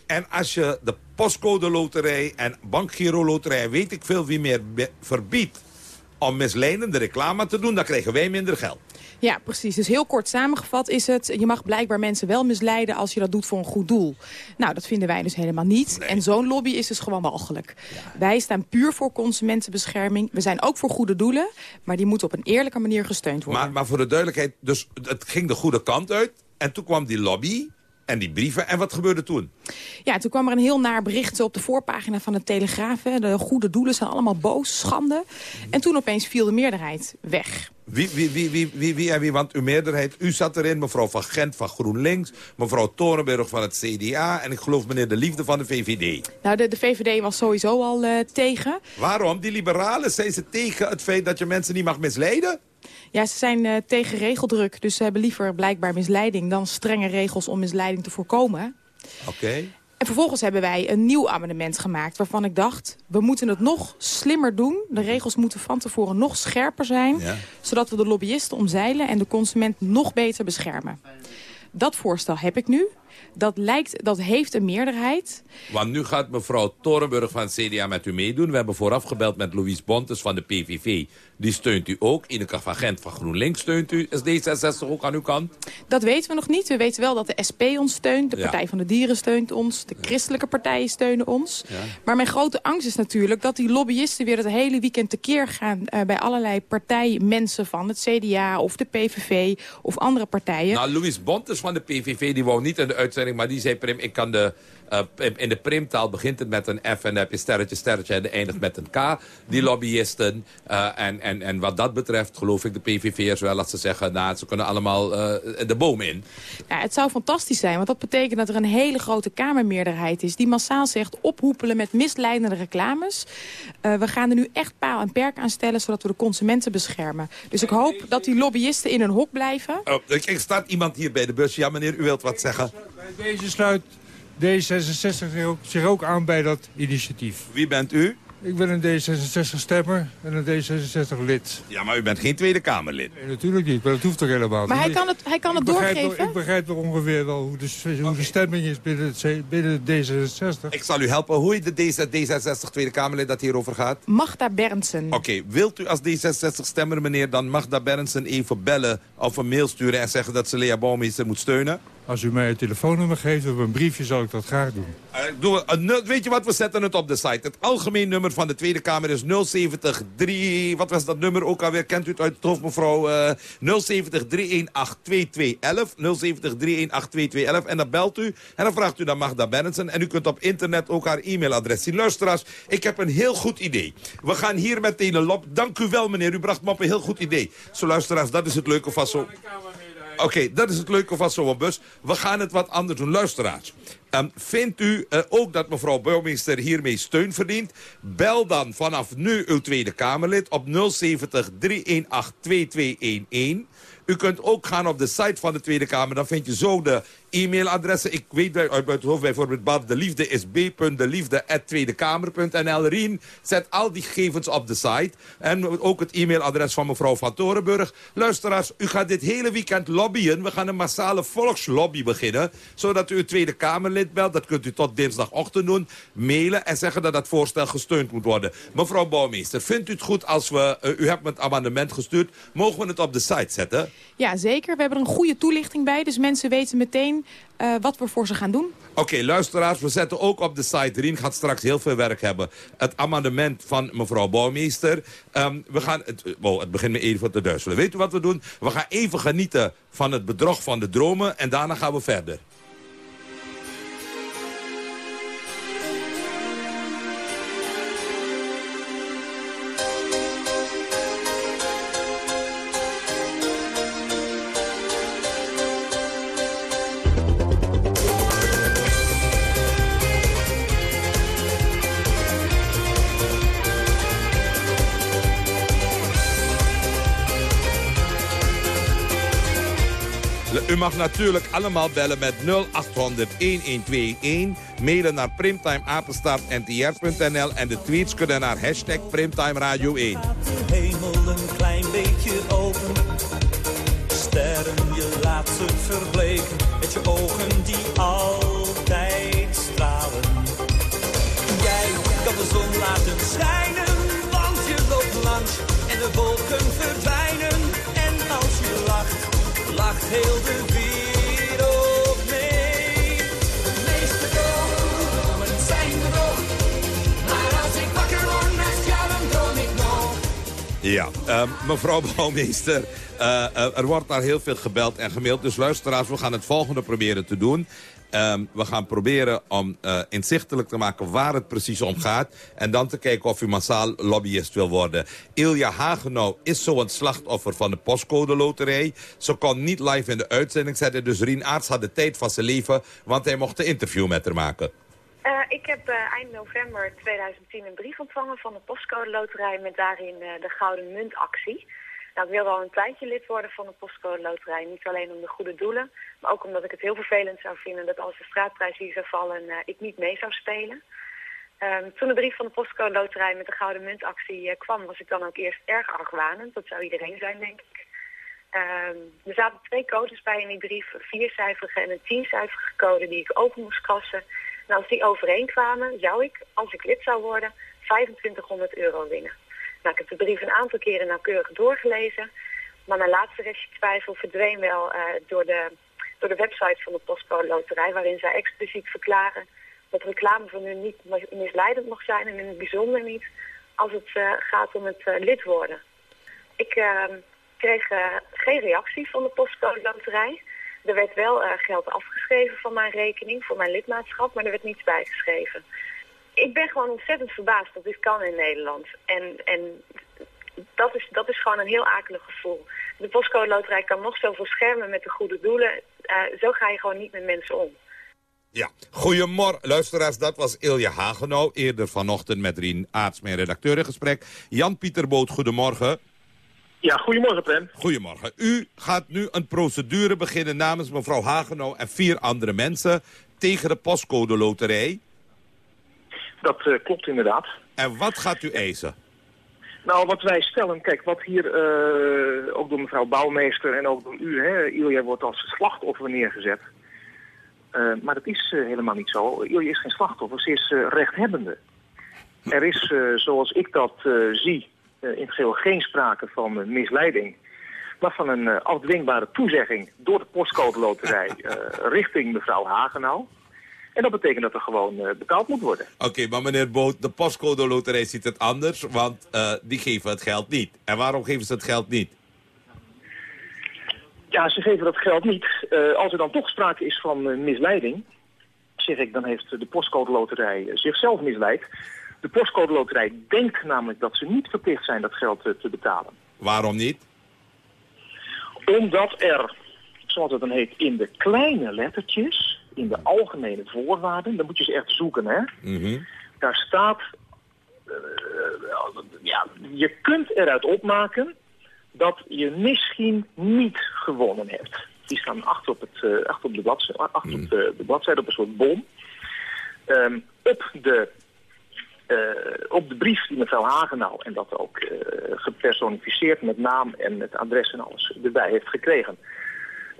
En als je de postcode loterij en bankgiro loterij... weet ik veel wie meer verbiedt om misleidende reclame te doen... dan krijgen wij minder geld. Ja, precies. Dus heel kort samengevat is het... je mag blijkbaar mensen wel misleiden als je dat doet voor een goed doel. Nou, dat vinden wij dus helemaal niet. Nee. En zo'n lobby is dus gewoon walgelijk. Ja. Wij staan puur voor consumentenbescherming. We zijn ook voor goede doelen, maar die moeten op een eerlijke manier gesteund worden. Maar, maar voor de duidelijkheid, dus het ging de goede kant uit... en toen kwam die lobby en die brieven. En wat gebeurde toen? Ja, toen kwam er een heel naar bericht op de voorpagina van de Telegraaf. Hè. De goede doelen zijn allemaal boos, schande. En toen opeens viel de meerderheid weg. Wie, wie, wie, wie, wie, wie en wie? Want uw meerderheid, u zat erin, mevrouw Van Gent van GroenLinks... mevrouw Torenburg van het CDA en ik geloof meneer De Liefde van de VVD. Nou, de, de VVD was sowieso al uh, tegen. Waarom? Die liberalen, zijn ze tegen het feit dat je mensen niet mag misleiden? Ja, ze zijn uh, tegen regeldruk. Dus ze hebben liever blijkbaar misleiding... dan strenge regels om misleiding te voorkomen. Oké. Okay. En vervolgens hebben wij een nieuw amendement gemaakt... waarvan ik dacht, we moeten het nog slimmer doen. De regels moeten van tevoren nog scherper zijn... Ja. zodat we de lobbyisten omzeilen en de consument nog beter beschermen. Dat voorstel heb ik nu. Dat, lijkt, dat heeft een meerderheid. Want nu gaat mevrouw Torenburg van het CDA met u meedoen. We hebben vooraf gebeld met Louise Bontes van de PVV. Die steunt u ook. Ineke van Gent van GroenLinks steunt u. Is D66 ook aan uw kant? Dat weten we nog niet. We weten wel dat de SP ons steunt. De Partij ja. van de Dieren steunt ons. De christelijke partijen steunen ons. Ja. Maar mijn grote angst is natuurlijk dat die lobbyisten weer het hele weekend tekeer gaan... Uh, bij allerlei partijmensen van het CDA of de PVV of andere partijen. Nou, Louise Bontes van de PVV die wou niet in de maar die zei, Prim, ik kan de... Uh, in de primtaal begint het met een F en dan heb je sterretje, sterretje en eindigt met een K. Die lobbyisten. Uh, en, en, en wat dat betreft geloof ik de PVV'ers wel dat ze zeggen... nou, ze kunnen allemaal uh, de boom in. Ja, het zou fantastisch zijn, want dat betekent dat er een hele grote Kamermeerderheid is... die massaal zegt ophoepelen met misleidende reclames. we gaan er nu echt paal en perk aan stellen... zodat we de consumenten beschermen. Dus ik hoop dat die lobbyisten in hun hok blijven. Oh, er staat iemand hier bij de bus. Ja, meneer, u wilt wat zeggen. Bij deze sluit D66 zich ook aan bij dat initiatief. Wie bent u? Ik ben een D66-stemmer en een D66-lid. Ja, maar u bent geen Tweede Kamerlid? Nee, natuurlijk niet, maar dat hoeft toch helemaal maar niet. Maar hij kan het, hij kan het ik doorgeven? Begrijp, ik begrijp toch ongeveer wel hoe de, hoe de stemming is binnen, het, binnen de D66. Ik zal u helpen. Hoe heet de D66 Tweede Kamerlid dat hierover gaat? Magda Berndsen. Oké, okay. wilt u als D66-stemmer, meneer, dan Magda Berndsen even bellen... of een mail sturen en zeggen dat ze Lea Bouwmeester moet steunen? Als u mij een telefoonnummer geeft of een briefje, zal ik dat graag doen. Doe, uh, weet je wat, we zetten het op de site. Het algemeen nummer van de Tweede Kamer is 070 3... Wat was dat nummer ook alweer? Kent u het uit het hoofd, mevrouw? Uh, 070 318 2211. 070 318 2211. En dan belt u en dan vraagt u naar Magda Bennensen. En u kunt op internet ook haar e-mailadres zien. Luisteraars, ik heb een heel goed idee. We gaan hier meteen een lop. Dank u wel, meneer. U bracht me op een heel goed idee. Zo, luisteraars, dat is het leuke van zo... Oké, dat is het leuke van zo'n bus. We gaan het wat anders doen. Luisteraars, Um, vindt u uh, ook dat mevrouw burgemeester hiermee steun verdient? Bel dan vanaf nu uw Tweede Kamerlid op 070 318 2211. U kunt ook gaan op de site van de Tweede Kamer. Dan vind je zo de e-mailadressen. Ik weet uit het hoofd bijvoorbeeld Bad de Liefde is b.deliefde.tweedekamer.nl. Rien zet al die gegevens op de site. En ook het e-mailadres van mevrouw Van Torenburg. Luisteraars, u gaat dit hele weekend lobbyen. We gaan een massale volkslobby beginnen. Zodat u het Tweede Kamerlid belt. Dat kunt u tot dinsdagochtend doen. Mailen en zeggen dat dat voorstel gesteund moet worden. Mevrouw Bouwmeester, vindt u het goed als we... Uh, u hebt me het amendement gestuurd. Mogen we het op de site zetten? Ja, zeker. We hebben er een goede toelichting bij. Dus mensen weten meteen uh, wat we voor ze gaan doen. Oké, luisteraars, we zetten ook op de site. Rien gaat straks heel veel werk hebben. Het amendement van mevrouw Bouwmeester. Um, we gaan, het, wow, het begint me even te duizelen. Weet u wat we doen? We gaan even genieten van het bedrog van de dromen. En daarna gaan we verder. Mag natuurlijk allemaal bellen met 0800-1121. Mailen naar primtimeapenstaartntr.nl en de tweets kunnen naar hashtag Primtime Radio 1. de hemel een klein beetje open. Sterren, je laat ze verbleken met je ogen die altijd stralen. Jij kan de zon laten schijnen, want je loopt langs en de wolken verdwijnen. En als je lacht lacht heel de Ja, uh, mevrouw Bouwmeester, uh, uh, er wordt daar heel veel gebeld en gemaild. Dus luisteraars, we gaan het volgende proberen te doen. Um, we gaan proberen om uh, inzichtelijk te maken waar het precies om gaat. En dan te kijken of u massaal lobbyist wil worden. Ilja Hagenau is zo'n slachtoffer van de postcode loterij. Ze kon niet live in de uitzending zetten. Dus Rien Aarts had de tijd van zijn leven. Want hij mocht een interview met haar maken. Uh, ik heb uh, eind november 2010 een brief ontvangen van de postcode loterij... met daarin uh, de Gouden Muntactie. Nou, ik wilde al een tijdje lid worden van de postcode loterij. Niet alleen om de goede doelen, maar ook omdat ik het heel vervelend zou vinden dat als de straatprijs hier zou vallen, ik niet mee zou spelen. Um, toen de brief van de postcode loterij met de gouden muntactie kwam, was ik dan ook eerst erg argwanend. Dat zou iedereen zijn, denk ik. Um, er zaten twee codes bij in die brief, een viercijferige en een tiencijferige code die ik open moest kassen. En als die overeenkwamen, zou ik, als ik lid zou worden, 2500 euro winnen. Nou, ik heb de brief een aantal keren nauwkeurig doorgelezen. Maar mijn laatste restje twijfel verdween wel uh, door, de, door de website van de postcode loterij... waarin zij expliciet verklaren dat reclame van hun niet misleidend mag zijn... en in het bijzonder niet als het uh, gaat om het uh, lid worden. Ik ehm, kreeg geen reactie van de postcode loterij. Er werd wel geld afgeschreven van mijn rekening voor mijn lidmaatschap... maar er werd niets bijgeschreven ik ben gewoon ontzettend verbaasd dat dit kan in Nederland. En, en dat, is, dat is gewoon een heel akelig gevoel. De postcode loterij kan nog zoveel schermen met de goede doelen. Uh, zo ga je gewoon niet met mensen om. Ja, goedemorgen luisteraars, dat was Ilja Hagenau. Eerder vanochtend met Rien Aarts, mijn redacteur in gesprek. Jan-Pieter Boot, goedemorgen. Ja, goedemorgen Prem. Goedemorgen. U gaat nu een procedure beginnen namens mevrouw Hagenau en vier andere mensen... tegen de postcode loterij. Dat uh, klopt inderdaad. En wat gaat u eisen? Nou, wat wij stellen, kijk, wat hier uh, ook door mevrouw Bouwmeester en ook door u, hè, Ilja wordt als slachtoffer neergezet. Uh, maar dat is helemaal niet zo. Ilja is geen slachtoffer, ze is rechthebbende. Er is, zoals ik dat zie, in het geheel geen sprake van misleiding. Maar van een afdwingbare toezegging door de postcode loterij richting mevrouw Hagenau. En dat betekent dat er gewoon uh, betaald moet worden. Oké, okay, maar meneer Boot, de postcode loterij ziet het anders, want die geven het geld niet. En waarom geven ze het geld niet? Ja, ze geven dat geld niet. Als er dan toch sprake is van misleiding, zeg ik, dan heeft de postcode loterij zichzelf misleid. De postcode loterij denkt namelijk dat ze niet verplicht zijn dat geld te betalen. Waarom niet? Omdat er, zoals het dan heet, in de kleine lettertjes in de algemene voorwaarden, dan moet je ze echt zoeken, hè. Mhm. Daar staat, eh, ja, je kunt eruit opmaken dat je misschien niet gewonnen hebt. Die staan achter op, het, eh, achter op, de, bladzijde, achter op de, de bladzijde op een soort bom. Ehm, op, de, eh, op de brief die mevrouw Hagenau, en dat ook eh, gepersonificeerd met naam en met adres en alles erbij heeft gekregen.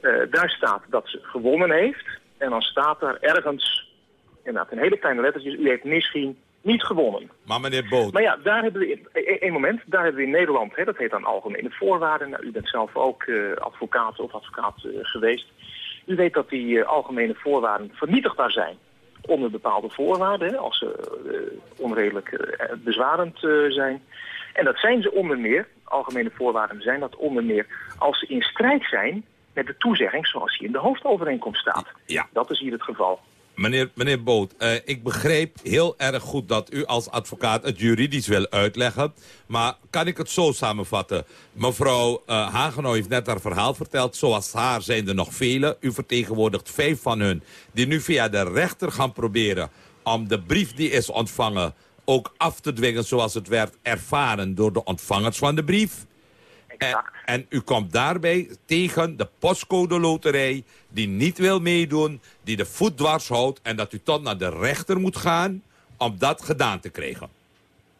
eh, daar staat dat ze gewonnen heeft. En dan staat daar ergens, inderdaad in hele kleine lettertjes, u heeft misschien niet gewonnen. Maar meneer Boot, Maar ja, daar hebben we, in- e- één moment, daar hebben we in Nederland, hè, dat heet dan algemene voorwaarden. Nou, u bent zelf ook eh, advocaat of advocaat eh, geweest. U weet dat die eh, algemene voorwaarden vernietigbaar zijn onder bepaalde voorwaarden, als ze eh, onredelijk eh, bezwarend eh, zijn. En dat zijn ze onder meer, algemene voorwaarden zijn dat onder meer, als ze in strijd zijn met de toezegging zoals die in de hoofdovereenkomst staat. Ja. Dat is hier het geval. Meneer, meneer Boot, eh, ik begreep heel erg goed dat u als advocaat het juridisch wil uitleggen. Maar kan ik het zo samenvatten? Mevrouw uh, Hagenow heeft net haar verhaal verteld. Zoals haar zijn er nog vele. U vertegenwoordigt vijf van hun die nu via de rechter gaan proberen... om de brief die is ontvangen ook af te dwingen zoals het werd ervaren door de ontvangers van de brief. En, en u komt daarbij tegen de postcode loterij die niet wil meedoen, die de voet dwars houdt... en dat u tot naar de rechter moet gaan om dat gedaan te krijgen.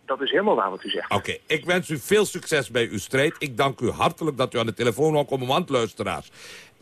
Dat is helemaal waar wat u zegt. Oké, ik wens u veel succes bij uw strijd. Ik dank u hartelijk dat u aan de telefoon wou komen, want luisteraars.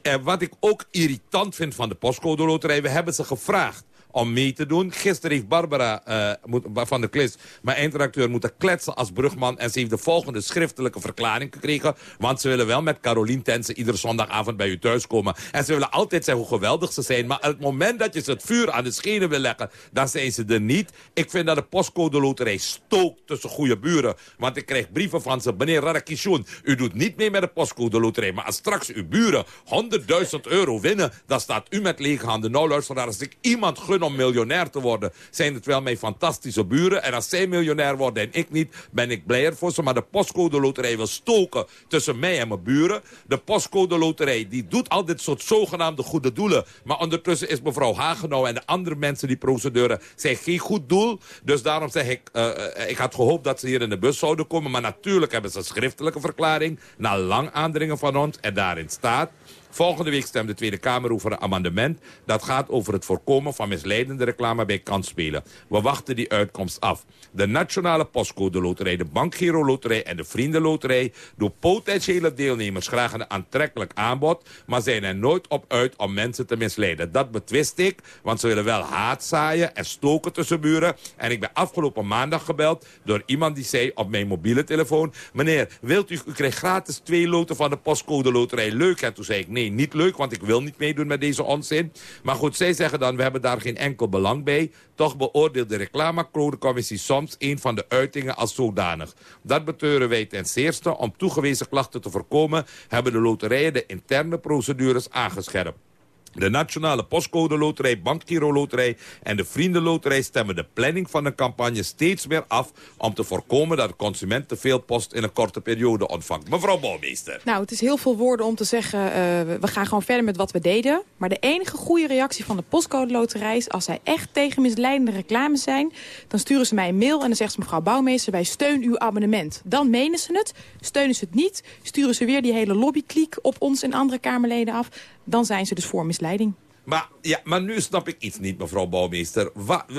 En wat ik ook irritant vind van de postcode loterij... we hebben ze gevraagd om mee te doen. Gisteren heeft Barbara eh, van de Klis, mijn eindredacteur, moeten kletsen als brugman. En ze heeft de volgende schriftelijke verklaring gekregen. Want ze willen wel met Carolien Tensen iedere zondagavond bij u thuiskomen. En ze willen altijd zeggen hoe geweldig ze zijn. Maar op het moment dat je ze het vuur aan de schenen wil leggen, dan zijn ze er niet. Ik vind dat de postcode loterij stookt tussen goede buren. Want ik krijg brieven van ze. Meneer Radakishun, u doet niet mee met de postcode loterij. Maar als straks uw buren 100.000 euro winnen, dan staat u met lege handen. Nou luisteraar, als ik iemand gun om miljonair te worden, zijn het wel mijn fantastische buren. En als zij miljonair worden en ik niet, ben ik blijer voor ze. Maar de postcode loterij wil stoken tussen mij en mijn buren. De postcode loterij die doet al dit soort zogenaamde goede doelen. Maar ondertussen is mevrouw Hagenau en de andere mensen die procederen zijn geen goed doel. Dus daarom zeg ik, uh, ik had gehoopt dat ze hier in de bus zouden komen. Maar natuurlijk hebben ze een schriftelijke verklaring na lang aandringen van ons. En daarin staat... Volgende week stemt de Tweede Kamer over een amendement. Dat gaat over het voorkomen van misleidende reclame bij kansspelen. We wachten die uitkomst af. De Nationale Postcode Loterij, de Bankgiro Loterij en de Vriendenloterij... doen potentiële deelnemers graag een aantrekkelijk aanbod... maar zijn er nooit op uit om mensen te misleiden. Dat betwist ik, want ze willen wel haat zaaien en stoken tussen buren. En ik ben afgelopen maandag gebeld door iemand die zei op mijn mobiele telefoon... meneer, wilt u, u krijgt gratis twee loten van de Postcode Loterij. Leuk. En toen zei ik, nee, nee, niet leuk, want ik wil niet meedoen met deze onzin. Maar goed, zij zeggen dan, we hebben daar geen enkel belang bij. Toch beoordeelt de reclamecodecommissie soms een van de uitingen als zodanig. Dat beteuren wij ten zeerste. Om toegewezen klachten te voorkomen... hebben de loterijen de interne procedures aangescherpt. De Nationale Postcode Loterij, Bankgiro Loterij en de Vriendenloterij stemmen de planning van de campagne steeds meer af om te voorkomen dat de consument te veel post in een korte periode ontvangt. Mevrouw Bouwmeester. Nou, het is heel veel woorden om te zeggen, uh, we gaan gewoon verder met wat we deden. Maar de enige goede reactie van de Postcode Loterij is als zij echt tegen misleidende reclames zijn, dan sturen ze mij een mail en dan zegt ze mevrouw Bouwmeester, wij steun uw abonnement. Dan menen ze het. Steunen ze het niet, sturen ze weer die hele lobbykliek op ons en andere Kamerleden af. Dan zijn ze dus voor misleiding. Maar, ja, maar nu snap ik iets niet, mevrouw Bouwmeester.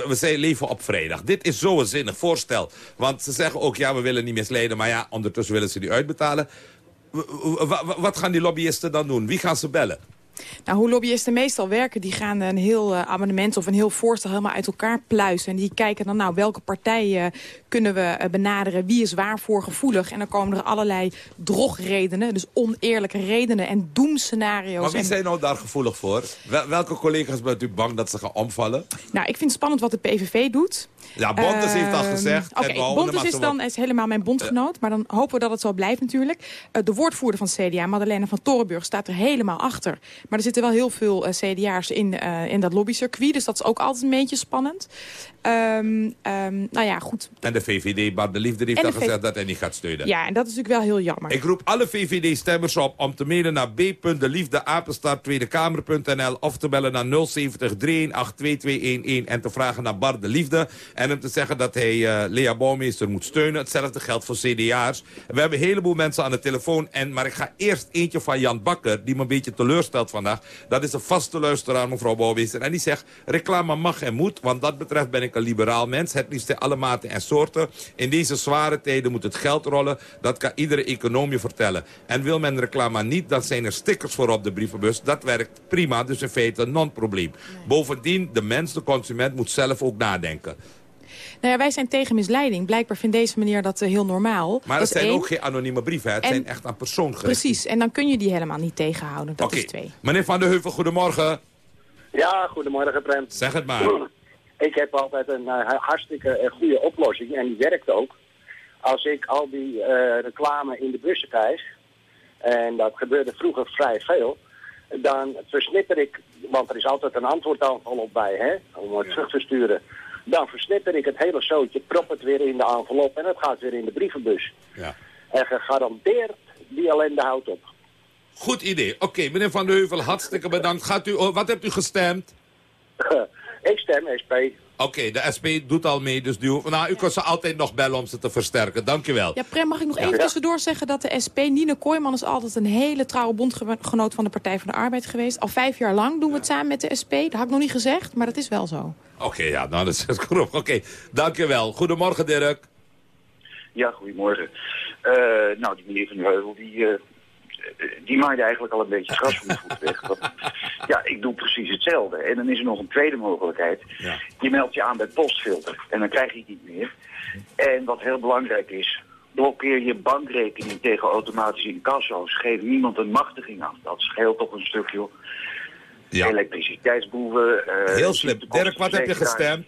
We zijn leven op vrijdag. Dit is zo'n zinnig voorstel. Want ze zeggen ook, ja, we willen niet misleiden... maar ja, ondertussen willen ze die uitbetalen. Wat gaan die lobbyisten dan doen? Wie gaan ze bellen? Nou, hoe lobbyisten meestal werken, die gaan een heel uh, abonnement of een heel voorstel helemaal uit elkaar pluizen. En die kijken dan, nou, welke partij uh, kunnen we uh, benaderen, wie is waarvoor gevoelig. En dan komen er allerlei drogredenen, dus oneerlijke redenen en doemscenario's. Maar wie en... zijn nou daar gevoelig voor? Wel welke collega's bent u bang dat ze gaan omvallen? Nou, ik vind het spannend wat de PVV doet. Ja, Bontes heeft al gezegd. Oké, okay, Bontes is dan is helemaal mijn bondgenoot. Maar dan hopen we dat het zo blijft natuurlijk. Uh, de woordvoerder van CDA, Madeleine van Torenburg, staat er helemaal achter. Maar er zitten wel heel veel uh, CDA'ers in, uh, in dat lobbycircuit. Dus dat is ook altijd een beetje spannend. Um, um, nou ja, goed. En de VVD, Bart de Liefde, heeft al gezegd dat hij niet gaat steunen. Ja, en dat is natuurlijk wel heel jammer. Ik roep alle VVD-stemmers op om te mailen naar b.deliefde.apenstaarttweedekamer.nl of te bellen naar 070 318 2211 en te vragen naar Bart de Liefde. En hem te zeggen dat hij eh, Lea Bouwmeester moet steunen. Hetzelfde geldt voor CDA's. We hebben een heleboel mensen aan de telefoon. En, maar ik ga eerst eentje van Jan Bakker, die me een beetje teleurstelt vandaag. Dat is een vaste luisteraar, mevrouw Bouwmeester. En die zegt, reclame mag en moet. Want dat betreft ben ik een liberaal mens. Het liefst in alle maten en soorten. In deze zware tijden moet het geld rollen. Dat kan iedere economie vertellen. En wil men reclame niet, dan zijn er stickers voor op de brievenbus. Dat werkt prima, dus in feite een non-probleem. Bovendien, de mens, de consument, moet zelf ook nadenken. Nou ja, wij zijn tegen misleiding. Blijkbaar vindt deze meneer dat eh, heel normaal. Maar dat het zijn één. ook geen anonieme brieven. Het En- zijn echt aan persoon gericht. Precies, en dan kun je die helemaal niet tegenhouden. Dat Oké, is twee. meneer Van der Heuvel, goedemorgen. Ja, goedemorgen Prem. Zeg het maar. Ik heb altijd een eh, hartstikke eh, goede oplossing en die werkt ook. Als ik al die eh, reclame in de bussen krijg, en dat gebeurde vroeger vrij veel, dan versnipper ik, want er is altijd een antwoordenvelop bij, hè, om het terug te sturen. Dan versnipper ik het hele zootje, prop het weer in de envelop en het gaat weer in de brievenbus. Ja. En gegarandeerd, die ellende houdt op. Goed idee. Oké, meneer Van der Heuvel, hartstikke bedankt. Gaat u, oh, wat hebt u gestemd? ik stem SP. Oké, de SP doet al mee, dus die, nou, u kunt ze altijd nog bellen om ze te versterken. Dank u wel. Ja, Prem, mag ik nog Ja. even tussendoor zeggen dat de SP, Nina Kooijman is altijd een hele trouwe bondgenoot van de Partij van de Arbeid geweest. Al vijf jaar lang doen we het samen met de SP. Dat had ik nog niet gezegd, maar dat is wel zo. Oké, ja, nou, dat is het genoeg. Oké, dank u wel. Goedemorgen, Dirk. Ja, goedemorgen. Eh, nou, die meneer Van Heuvel, die, eh, die maaide eigenlijk al een beetje gras van de voet weg. Want, ja, ik doe precies hetzelfde. En dan is er nog een tweede mogelijkheid. Je meldt je aan bij postfilter en dan krijg je het niet meer. En wat heel belangrijk is, blokkeer je bankrekening tegen automatische incasso's. Geef niemand een machtiging af. Dat scheelt toch een stuk, joh. Elektriciteitsboeven. eh, Heel slim. Dirk, wat heb je gestemd?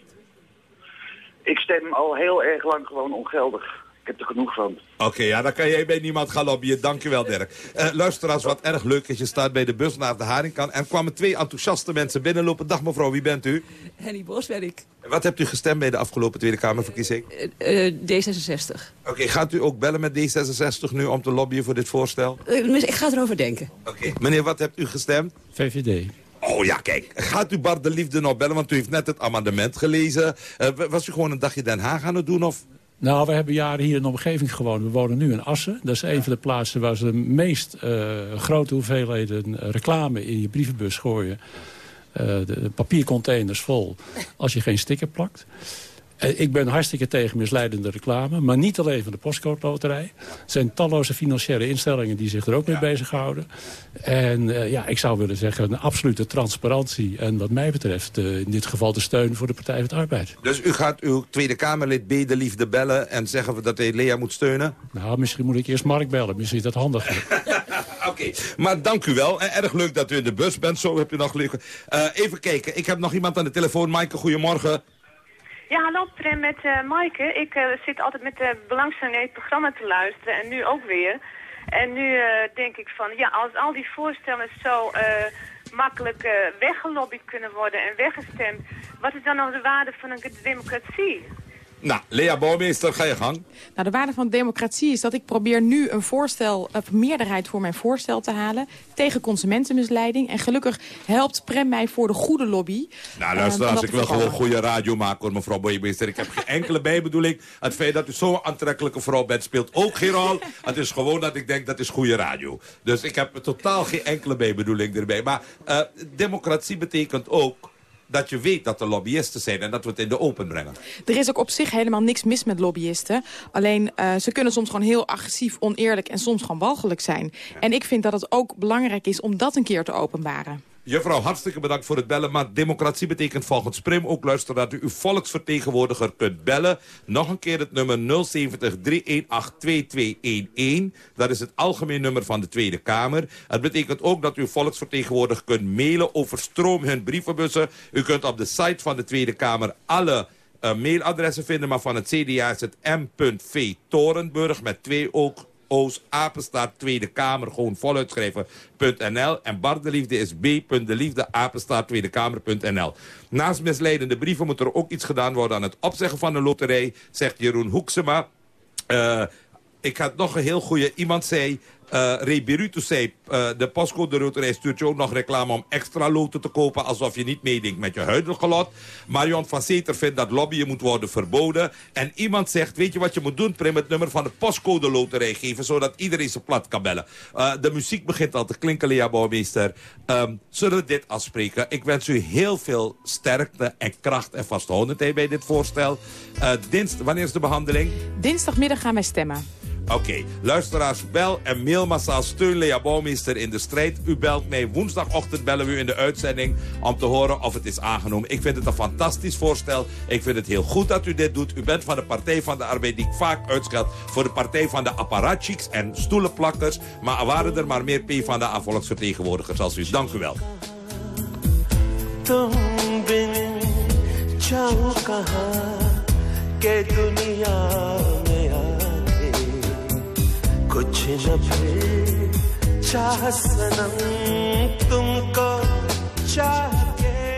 Ik stem al heel erg lang gewoon ongeldig. Ik heb er genoeg van. Oké, ja, dan kan jij bij niemand gaan lobbyen. Dank je wel, Dirk. Eh luisteraars, wat erg leuk is. Je staat bij de bus naar de Haringkan. En kwamen twee enthousiaste mensen binnenlopen. Dag mevrouw, wie bent u? Henny Boswerk, Wat hebt u gestemd bij de afgelopen Tweede Kamerverkiezing? eh, D66. Oké, gaat u ook bellen met D66 nu om te lobbyen voor dit voorstel? Eh, ik ga erover denken. Oké. Meneer, wat hebt u gestemd? VVD. Oh ja, kijk. Gaat u Bart de Liefde nog bellen? Want u heeft net het amendement gelezen. Eh, was u gewoon een dagje Den Haag aan het doen? Of? Nou, we hebben jaren hier in de omgeving gewoond. We wonen nu in Assen. Dat is een van de plaatsen waar ze de meest eh, grote hoeveelheden eh, reclame in je brievenbus gooien. Eh, de, de papiercontainers vol als je geen sticker plakt. Eh, ik ben hartstikke tegen misleidende reclame. Maar niet alleen van de postcode loterij. Er zijn talloze financiële instellingen die zich er ook mee bezighouden. En eh, ja, ik zou willen zeggen een absolute transparantie. En wat mij betreft eh, in dit geval de steun voor de Partij van de Arbeid. Dus u gaat uw Tweede Kamerlid B de Liefde bellen en zeggen dat hij Lea moet steunen? Nou, misschien moet ik eerst Mark bellen. Misschien is dat handig. Oké, maar dank u wel. En erg leuk dat u in de bus bent. Zo heb u nog liggen. Eh, even kijken, ik heb nog iemand aan de telefoon. Maaike, goedemorgen. Prem, met eh Maaike. Ik eh, zit altijd met de belangstelling naar het programma te luisteren en nu ook weer. En nu eh, denk ik van, ja, als al die voorstellen zo makkelijk weggelobbyd kunnen worden en weggestemd, wat is dan nog de waarde van een democratie? Nou, Lea Bouwmeester, ga je gang. Nou, de waarde van democratie is dat ik probeer nu een voorstel, een meerderheid voor mijn voorstel te halen tegen consumentenmisleiding. En gelukkig helpt Prem mij voor de goede lobby. Nou, luister, om als ik wil gewoon goede radio maken, hoor, mevrouw Bouwmeester. Ik heb geen enkele bijbedoeling. Het feit dat u zo'n aantrekkelijke vrouw bent, speelt ook geen rol. Het is gewoon dat ik denk, dat is goede radio. Dus ik heb totaal geen enkele bijbedoeling erbij. Maar eh, democratie betekent ook dat je weet dat er lobbyisten zijn en dat we het in de open brengen. Er is ook op zich helemaal niks mis met lobbyisten. Alleen eh, ze kunnen soms gewoon heel agressief, oneerlijk en soms gewoon walgelijk zijn. En ik vind dat het ook belangrijk is om dat een keer te openbaren. Juffrouw, hartstikke bedankt voor het bellen. Maar democratie betekent volgens Prim ook luisteren dat u uw volksvertegenwoordiger kunt bellen. Nog een keer het nummer 070 318 2211. Dat is het algemeen nummer van de Tweede Kamer. Het betekent ook dat u uw volksvertegenwoordiger kunt mailen. Overstroom hun brievenbussen. U kunt op de site van de Tweede Kamer alle eh, mailadressen vinden. Maar van het CDA is het m.v Torenburg met twee ook Apenstaart Tweede Kamer, gewoon voluit schrijven.nl. En Bart de Liefde is b.deliefde, apenstaart Tweede Kamer.nl. Naast misleidende brieven moet er ook iets gedaan worden aan het opzeggen van de loterij, zegt Jeroen Hoeksema. Uh, ik had nog een heel goede... Iemand zei, uh, Ray Beruto zei, uh, de postcode stuurt je ook nog reclame om extra loten te kopen... alsof je niet meedenkt met je huidige lot. Marion van Zeter vindt dat lobbyen moet worden verboden. En iemand zegt, weet je wat je moet doen, Prim? Het nummer van de postcode loterij geven... zodat iedereen zijn plat kan bellen. Uh, de muziek begint al te klinken, Lea Bouwmeester. Um, zullen we dit afspreken? Ik wens u heel veel sterkte en kracht en vasthoudendheid bij dit voorstel. Dienst, wanneer is de behandeling? Dinsdagmiddag gaan wij stemmen. Oké, luisteraars, bel en mail massaal steun Lea Bouwmeester in de strijd. U belt mij woensdagochtend, bellen we u in de uitzending... om te horen of het is aangenomen. Ik vind het een fantastisch voorstel. Ik vind het heel goed dat u dit doet. U bent van de Partij van de Arbeid die ik vaak uitscheld... voor de Partij van de apparatchiks en stoelenplakkers. Maar waren er maar meer P van de volksvertegenwoordigers als u. Dank u wel. कुछ न फिर चाह सनम तुमको चाह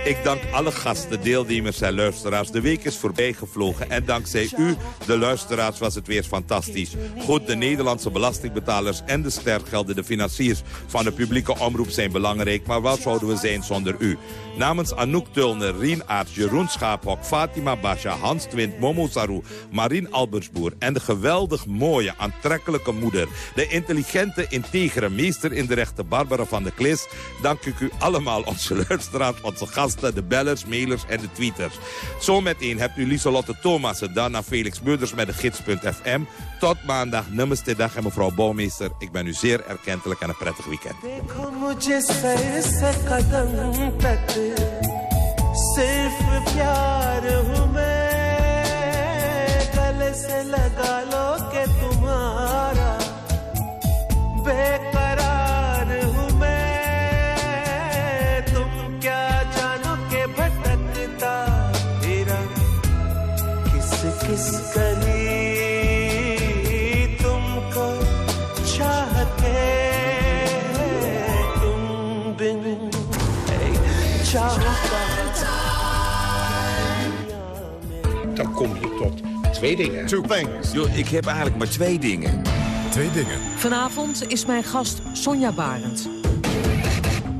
Ik dank alle gasten, deelnemers en luisteraars. De week is voorbij gevlogen en dankzij u, de luisteraars, was het weer fantastisch. Goed, de Nederlandse belastingbetalers en de stergelden, de financiers van de publieke omroep zijn belangrijk. Maar wat zouden we zijn zonder u? Namens Anouk Tulner, Rien Aerts, Jeroen Schaaphok, Fatima Basha, Hans Twint, Momo Saru, Marien Albersboer en de geweldig mooie, aantrekkelijke moeder, de intelligente, integere meester in de rechten Barbara van der Klis, dank ik u allemaal, onze luisteraars, onze gasten de bellers, mailers en de tweeters. Zometeen hebt u Lieselotte Thomassen, daarna Felix Beurders met de gids.fm. Tot maandag, namaste dag en mevrouw Bouwmeester. Ik ben u zeer erkentelijk en een prettig weekend. सिर्फ़ प्यार हूँ मैं। Twee dingen. Two things. Yo, ik heb eigenlijk maar twee dingen. Twee dingen. Vanavond is mijn gast Sonja Barend.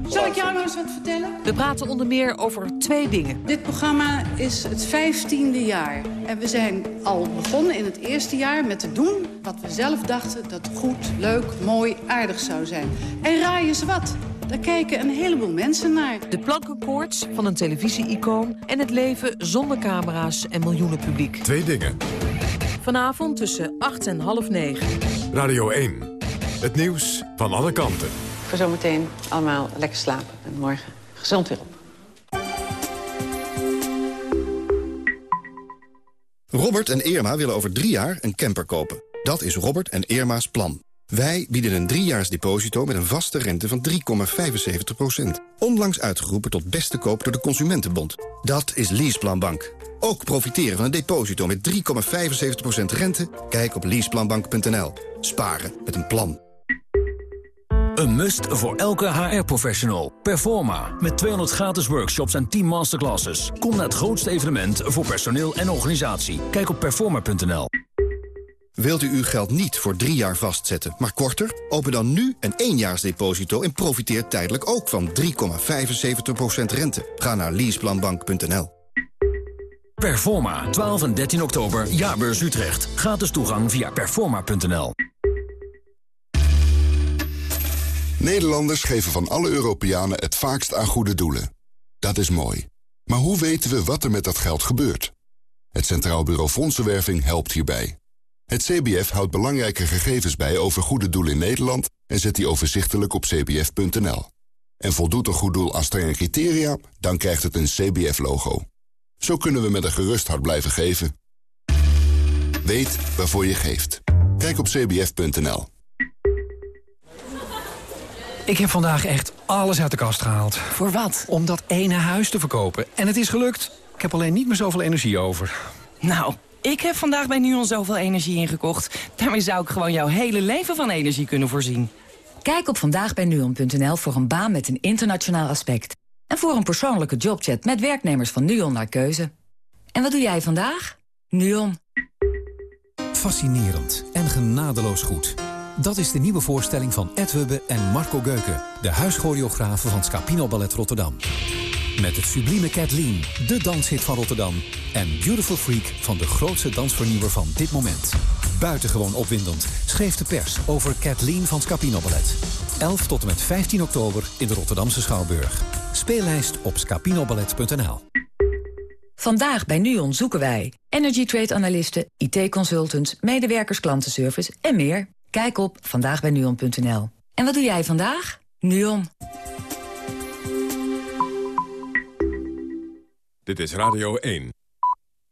Zal ik jou nou eens wat vertellen? We praten onder meer over twee dingen. Dit programma is het vijftiende jaar. En we zijn al begonnen in het eerste jaar met te doen wat we zelf dachten dat goed, leuk, mooi, aardig zou zijn. En raai eens wat? Daar kijken een heleboel mensen naar. De plankenkoorts van een televisie-icoon... en het leven zonder camera's en miljoenen publiek. Twee dingen. Vanavond tussen 8 en half 9. Radio 1. Het nieuws van alle kanten. Voor zometeen allemaal lekker slapen. En morgen gezond weer op. Robert en Irma willen over drie jaar een camper kopen. Dat is Robert en Irma's plan. Wij bieden een driejaars deposito met een vaste rente van 3,75%. Onlangs uitgeroepen tot beste koop door de Consumentenbond. Dat is Leaseplanbank. Ook profiteren van een deposito met 3,75% rente? Kijk op leaseplanbank.nl. Sparen met een plan. Een must voor elke HR-professional. Performa, met 200 gratis workshops en 10 masterclasses. Kom naar het grootste evenement voor personeel en organisatie. Kijk op performa.nl. Wilt u uw geld niet voor drie jaar vastzetten, maar korter? Open dan nu een éénjaarsdeposito en profiteer tijdelijk ook van 3,75% rente. Ga naar leaseplanbank.nl. Performa, 12 en 13 oktober, Jaarbeurs Utrecht. Gratis toegang via performa.nl. Nederlanders geven van alle Europeanen het vaakst aan goede doelen. Dat is mooi. Maar hoe weten we wat er met dat geld gebeurt? Het Centraal Bureau Fondsenwerving helpt hierbij. Het CBF houdt belangrijke gegevens bij over goede doelen in Nederland... en zet die overzichtelijk op cbf.nl. En voldoet een goed doel aan strenge criteria, dan krijgt het een CBF-logo. Zo kunnen we met een gerust hart blijven geven. Weet waarvoor je geeft. Kijk op cbf.nl. Ik heb vandaag echt alles uit de kast gehaald. Voor wat? Om dat ene huis te verkopen. En het is gelukt. Ik heb alleen niet meer zoveel energie over. Nou, Ik heb vandaag bij NUON zoveel energie ingekocht. Daarmee zou ik gewoon jouw hele leven van energie kunnen voorzien. Kijk op vandaagbijnuon.nl voor een baan met een internationaal aspect. En voor een persoonlijke jobchat met werknemers van NUON naar keuze. En wat doe jij vandaag? NUON. Fascinerend en genadeloos goed. Dat is de nieuwe voorstelling van Ed Hubbe en Marco Geuken... de huischoreografen van Scapino Ballet Rotterdam. Met het sublieme Kathleen, de danshit van Rotterdam... en Beautiful Freak van de grootste dansvernieuwer van dit moment. Buitengewoon opwindend schreef de pers over Kathleen van Scapino Ballet. 11 tot en met 15 oktober in de Rotterdamse Schouwburg. Speellijst op scapinoballet.nl Vandaag bij NUON zoeken wij energy trade analisten, IT-consultants, medewerkers klantenservice en meer. Kijk op vandaagbijnuon.nl. En wat doe jij vandaag? NUON. Dit is Radio 1.